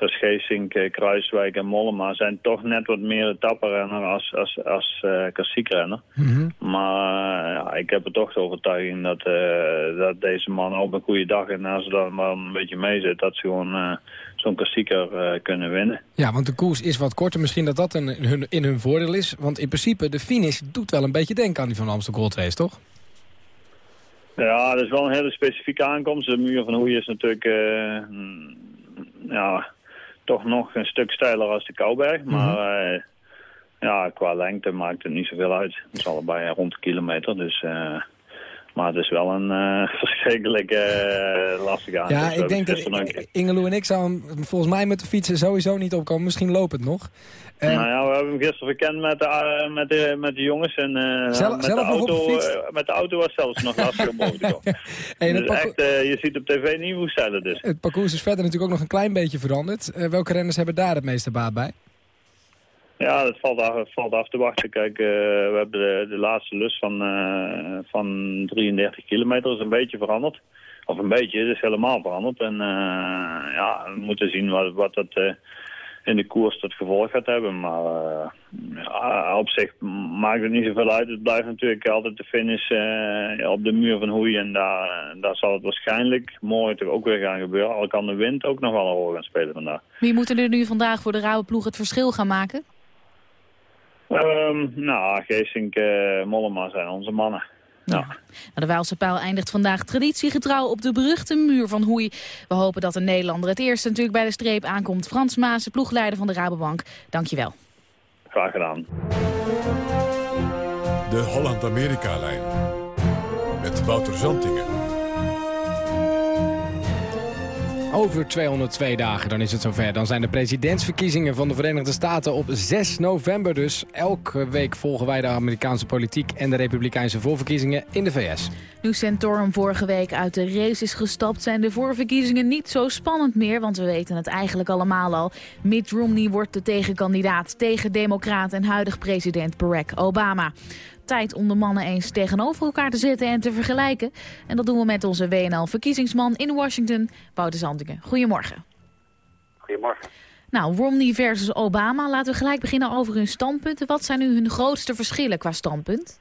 zoals Geesink, Kruiswijk en Mollema zijn toch net wat meer etapperenner als, als, als uh, klassiekrenner. Mm -hmm. Maar uh, ja, ik heb er toch de overtuiging dat, uh, dat deze man op een goede dag en als ze dan maar een beetje mee zit, dat ze gewoon zo'n klassieker kunnen winnen. Ja, want de koers is wat korter. Misschien dat dat in hun, in hun voordeel is. Want in principe, de finish doet wel een beetje denken aan die van de Amsterdam Gold Race, toch? Ja, dat is wel een hele specifieke aankomst. De muur van Hoei is natuurlijk... ja, toch nog een stuk steiler als de Kouberg. Maar mm -hmm. uh, ja, qua lengte maakt het niet zoveel uit. Het is allebei rond de kilometer, dus... Maar het is wel een uh, verschrikkelijk uh, lastige aan. Ja, ik denk dat Ingeloe en ik zouden volgens mij met de fietsen sowieso niet opkomen. Misschien loopt het nog. Uh, nou ja, we hebben hem gisteren verkend met de, met de, met de jongens. En zelf, met, zelf de auto, met de auto was zelfs nog lastig om boven te komen. hey, dus echt, je ziet op tv niet hoe snel het is. Het parcours is verder natuurlijk ook nog een klein beetje veranderd. welke renners hebben daar het meeste baat bij? Ja, dat valt af, valt af te wachten. Kijk, uh, we hebben de, de laatste lus van, uh, van 33 kilometer is een beetje veranderd. Of een beetje, het is helemaal veranderd. En uh, ja, we moeten zien wat, wat dat in de koers tot gevolg gaat hebben. Maar op zich maakt het niet zoveel uit. Het blijft natuurlijk altijd de finish op de muur van Hoei. En daar, daar zal het waarschijnlijk morgen toch ook weer gaan gebeuren. Al kan de wind ook nog wel een rol gaan spelen vandaag. Wie moeten er nu vandaag voor de rauwe ploeg het verschil gaan maken? Um, nou, Geesink, uh, Mollema zijn onze mannen. Ja. Nou, de Waalse Pijl eindigt vandaag traditiegetrouw op de beruchte muur van Hoei. We hopen dat de Nederlander het eerst natuurlijk bij de streep aankomt. Frans Maas, ploegleider van de Rabobank, dankjewel. Graag gedaan. De Holland-Amerika-lijn. Met Wouter Zantingen. Over 202 dagen, dan is het zover. Dan zijn de presidentsverkiezingen van de Verenigde Staten op 6 november dus. Elke week volgen wij de Amerikaanse politiek en de republikeinse voorverkiezingen in de VS. Nu Santorum vorige week uit de race is gestapt... zijn de voorverkiezingen niet zo spannend meer... want we weten het eigenlijk allemaal al. Mitt Romney wordt de tegenkandidaat tegen democraat en huidig president Barack Obama tijd om de mannen eens tegenover elkaar te zetten en te vergelijken. En dat doen we met onze WNL-verkiezingsman in Washington, Wouter Zantingen. Goedemorgen. Goedemorgen. Nou, Romney versus Obama. Laten we gelijk beginnen over hun standpunten. Wat zijn nu hun grootste verschillen qua standpunt?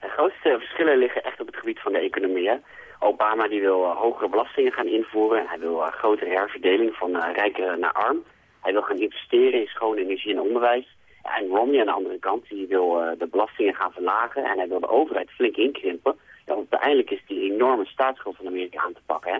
De grootste verschillen liggen echt op het gebied van de economie. Obama die wil uh, hogere belastingen gaan invoeren. Hij wil uh, grotere herverdeling van uh, rijken naar arm. Hij wil gaan investeren in schone energie en onderwijs. En Romney aan de andere kant, die wil uh, de belastingen gaan verlagen en hij wil de overheid flink inkrimpen. Ja, want uiteindelijk is die enorme staatsschuld van Amerika aan te pakken. Hè?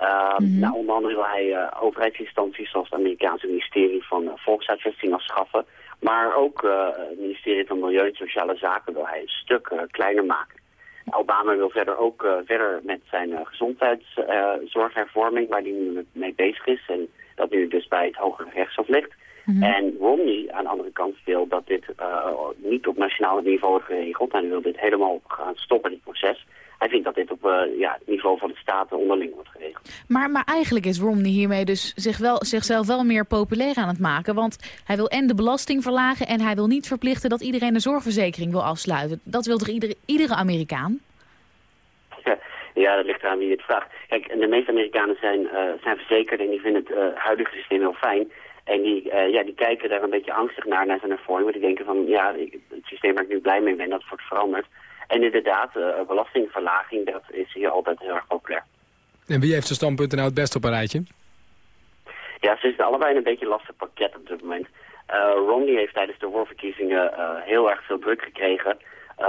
Uh, mm -hmm. nou, onder andere wil hij uh, overheidsinstanties zoals het Amerikaanse ministerie van uh, Volksuitvesting afschaffen. Maar ook het ministerie van Milieu en Sociale Zaken wil hij een stuk kleiner maken. Obama wil verder ook verder met zijn gezondheidszorghervorming, waar hij nu mee bezig is. En dat nu dus bij het Hogere Rechtshof ligt. Mm -hmm. En Romney aan de andere kant wil dat dit uh, niet op nationaal niveau wordt geregeld. En hij wil dit helemaal gaan stoppen, dit proces. Hij vindt dat dit op uh, ja, het niveau van de staten onderling wordt geregeld. Maar, maar eigenlijk is Romney hiermee dus zich wel, zichzelf wel meer populair aan het maken. Want hij wil en de belasting verlagen en hij wil niet verplichten dat iedereen een zorgverzekering wil afsluiten. Dat wil toch iedere, iedere Amerikaan? Ja, dat ligt eraan wie het vraagt. Kijk, de meeste Amerikanen zijn, uh, zijn verzekerd en die vinden het huidige systeem heel fijn. En die, uh, ja, die kijken daar een beetje angstig naar, naar zijn hervorming. Die denken van, ja, het systeem waar ik nu blij mee ben, dat wordt veranderd. En inderdaad, uh, belastingverlaging, dat is hier altijd heel erg populair. En wie heeft zijn standpunten nou het best op een rijtje? Ja, ze zitten allebei in een beetje een lastig pakket op dit moment. Uh, Romney heeft tijdens de voorverkiezingen heel erg veel druk gekregen...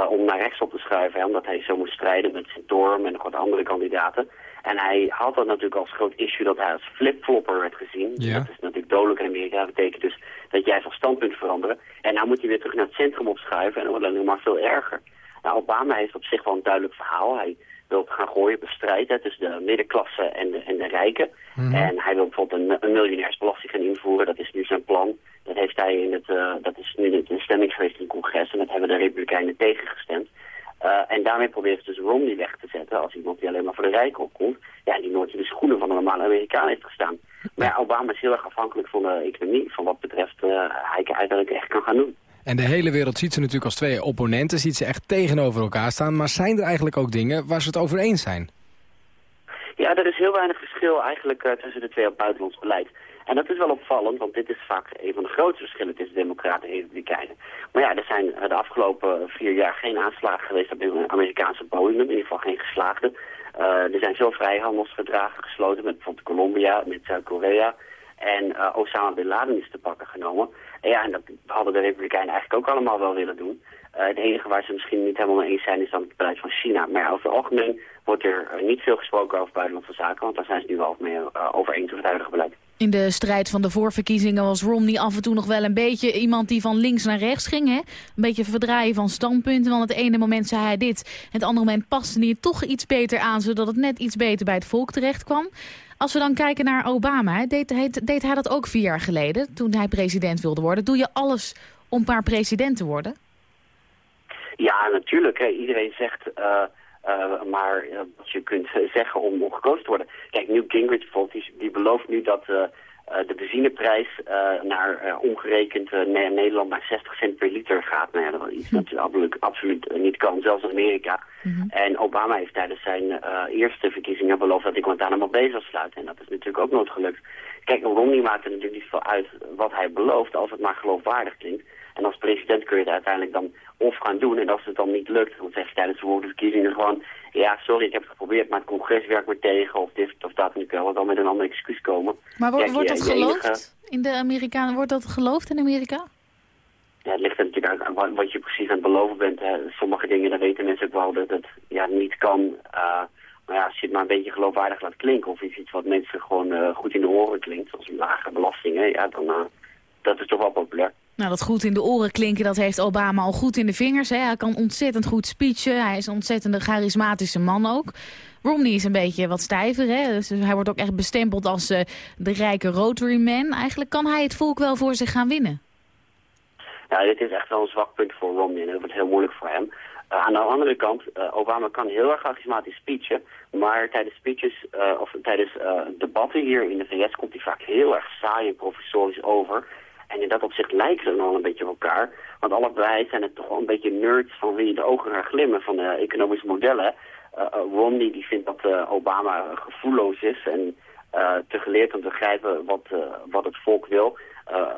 om naar rechts op te schuiven, hè, omdat hij zo moest strijden met Sintorum en nog wat andere kandidaten. En hij had dat natuurlijk als groot issue dat hij als flipflopper werd gezien. Ja. Dat is natuurlijk dodelijk in Amerika. Dat betekent dus dat jij van standpunt veranderen. En nou moet hij weer terug naar het centrum opschuiven en dan wordt het nog maar veel erger. Nou, Obama heeft op zich wel een duidelijk verhaal. Hij wil gaan gooien, bestrijden tussen de middenklasse en de, en de rijken. Mm -hmm. En hij wil bijvoorbeeld een, een miljonairsbelasting gaan invoeren. Dat is nu zijn plan. Dat, heeft hij in het, uh, dat is nu de stemming geweest in het congres en dat hebben de republikeinen tegengestemd. Uh, en daarmee probeert ze dus Romney weg te zetten als iemand die alleen maar voor de rijken opkomt. Ja, die nooit in de schoenen van een normale Amerikaan heeft gestaan. Maar ja, Obama is heel erg afhankelijk van de economie, van wat betreft uh, hij uiteindelijk echt kan gaan doen. En de hele wereld ziet ze natuurlijk als twee opponenten, ziet ze echt tegenover elkaar staan. Maar zijn er eigenlijk ook dingen waar ze het over eens zijn? Ja, er is heel weinig verschil eigenlijk uh, tussen de twee op buitenlands beleid. En dat is wel opvallend, want dit is vaak een van de grootste verschillen tussen democraten en republikeinen. Maar ja, er zijn de afgelopen vier jaar geen aanslagen geweest op de Amerikaanse bodem, in ieder geval geen geslaagde. Uh, er zijn veel vrijhandelsverdragen gesloten met bijvoorbeeld Colombia, met Zuid-Korea. En uh, Osama Bin Laden is te pakken genomen. En ja, en dat hadden de Republikeinen eigenlijk ook allemaal wel willen doen. Uh, het enige waar ze misschien niet helemaal mee eens zijn is dan het beleid van China. Maar over het algemeen wordt er niet veel gesproken over buitenlandse zaken, want daar zijn ze nu wel mee uh, over eens over het beleid. In de strijd van de voorverkiezingen was Romney af en toe nog wel een beetje iemand die van links naar rechts ging. Hè? Een beetje verdraaien van standpunten, want het ene moment zei hij dit. Het andere moment paste hij toch iets beter aan, zodat het net iets beter bij het volk terecht kwam. Als we dan kijken naar Obama, deed, hij, deed hij dat ook vier jaar geleden, toen hij president wilde worden. Doe je alles om maar president te worden? Ja, natuurlijk. Hè. Iedereen zegt... Uh... Uh, maar uh, wat je kunt zeggen om, om gekozen te worden. Kijk, Newt Gingrich bijvoorbeeld, die, die belooft nu dat de benzineprijs naar omgerekend Nederland naar 60 cent per liter gaat. Nou ja, dat is iets dat absoluut, absoluut niet kan, zelfs in Amerika. Mm -hmm. En Obama heeft tijdens zijn eerste verkiezingen beloofd dat hij Guantanamo Bay zou sluiten. En dat is natuurlijk ook nooit gelukt. Kijk, Romney maakt er natuurlijk niet veel uit wat hij belooft, als het maar geloofwaardig klinkt. En als president kun je het uiteindelijk dan of gaan doen. En als het dan niet lukt, dan zeg je tijdens de verkiezingen gewoon... ja, sorry, ik heb het geprobeerd, maar het congres werkt me tegen of dit of dat. En ik wil dan met een ander excuus komen. Maar wordt, ja, wordt je- dat geloofd enige- in de Amerikanen? Wordt dat geloofd in Amerika? Ja, het ligt er natuurlijk aan wat, wat je precies aan het beloven bent. Hè. Sommige dingen, daar weten mensen ook wel dat het ja, niet kan. Eh, maar ja, als je het maar een beetje geloofwaardig laat klinken... of is iets wat mensen gewoon eh, goed in de oren klinkt... zoals lage belastingen, ja, dan... eh, dat is toch wel populair. Nou, dat goed in de oren klinken, dat heeft Obama al goed in de vingers. Hè? Hij kan ontzettend goed speechen. Hij is een ontzettend charismatische man ook. Romney is een beetje wat stijver. Hè? Dus hij wordt ook echt bestempeld als eh, de rijke Rotary man. Eigenlijk kan hij het volk wel voor zich gaan winnen. Ja, dit is echt wel een zwak punt voor Romney en dat wordt heel moeilijk voor hem. Eh, aan de andere kant, eh, Obama kan heel erg charismatisch speechen, maar tijdens speeches of tijdens debatten hier in de VS komt hij vaak heel erg saai en professorisch over. En in dat opzicht lijken ze dan een beetje op elkaar, want allebei zijn het toch wel een beetje nerds van wie de ogen naar glimmen van de economische modellen. Eh, Romney die vindt dat eh, Obama gevoelloos is en te geleerd om te begrijpen wat, wat het volk wil.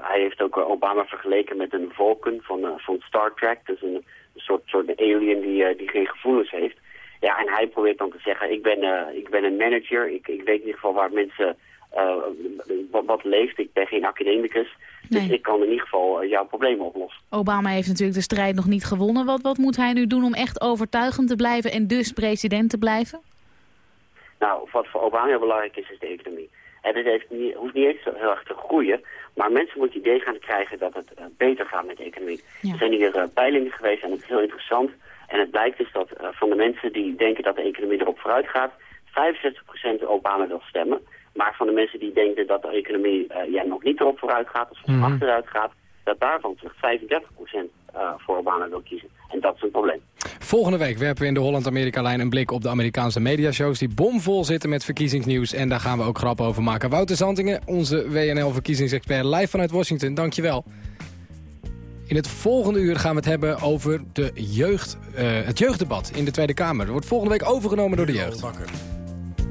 Hij heeft ook Obama vergeleken met een Vulcan van, van Star Trek. Dus een, soort, soort alien die, die geen gevoelens heeft. Ja, en hij probeert dan te zeggen, ik ben, ik ben een manager. Ik, ik weet in ieder geval waar mensen wat, wat leeft. Ik ben geen academicus. Dus Nee. ik kan in ieder geval eh, jouw problemen oplossen. Obama heeft natuurlijk de strijd nog niet gewonnen. Wat, wat moet hij nu doen om echt overtuigend te blijven en dus president te blijven? Nou, wat voor Obama heel belangrijk is, is de economie. En het heeft niet, hoeft niet eens heel erg te groeien, maar mensen moeten het idee gaan krijgen dat het eh, beter gaat met de economie. Ja. Er zijn hier eh, peilingen geweest en het is heel interessant. En het blijkt dus dat van de mensen die denken dat de economie erop vooruit gaat, 65% Obama wil stemmen. Maar van de mensen die denken dat de economie eh, ja, nog niet erop vooruit gaat, of soms Mhm. achteruit gaat, dat daarvan slechts 35% eh, voor Obama wil kiezen. En dat is een probleem. Volgende week werpen we in de Holland-Amerika-lijn een blik op de Amerikaanse mediashows... die bomvol zitten met verkiezingsnieuws. En daar gaan we ook grappen over maken. Wouter Zantingen, onze WNL-verkiezingsexpert, live vanuit Washington. Dankjewel. In het volgende uur gaan we het hebben over de jeugd, eh, het jeugddebat in de Tweede Kamer. Dat wordt volgende week overgenomen door de jeugd.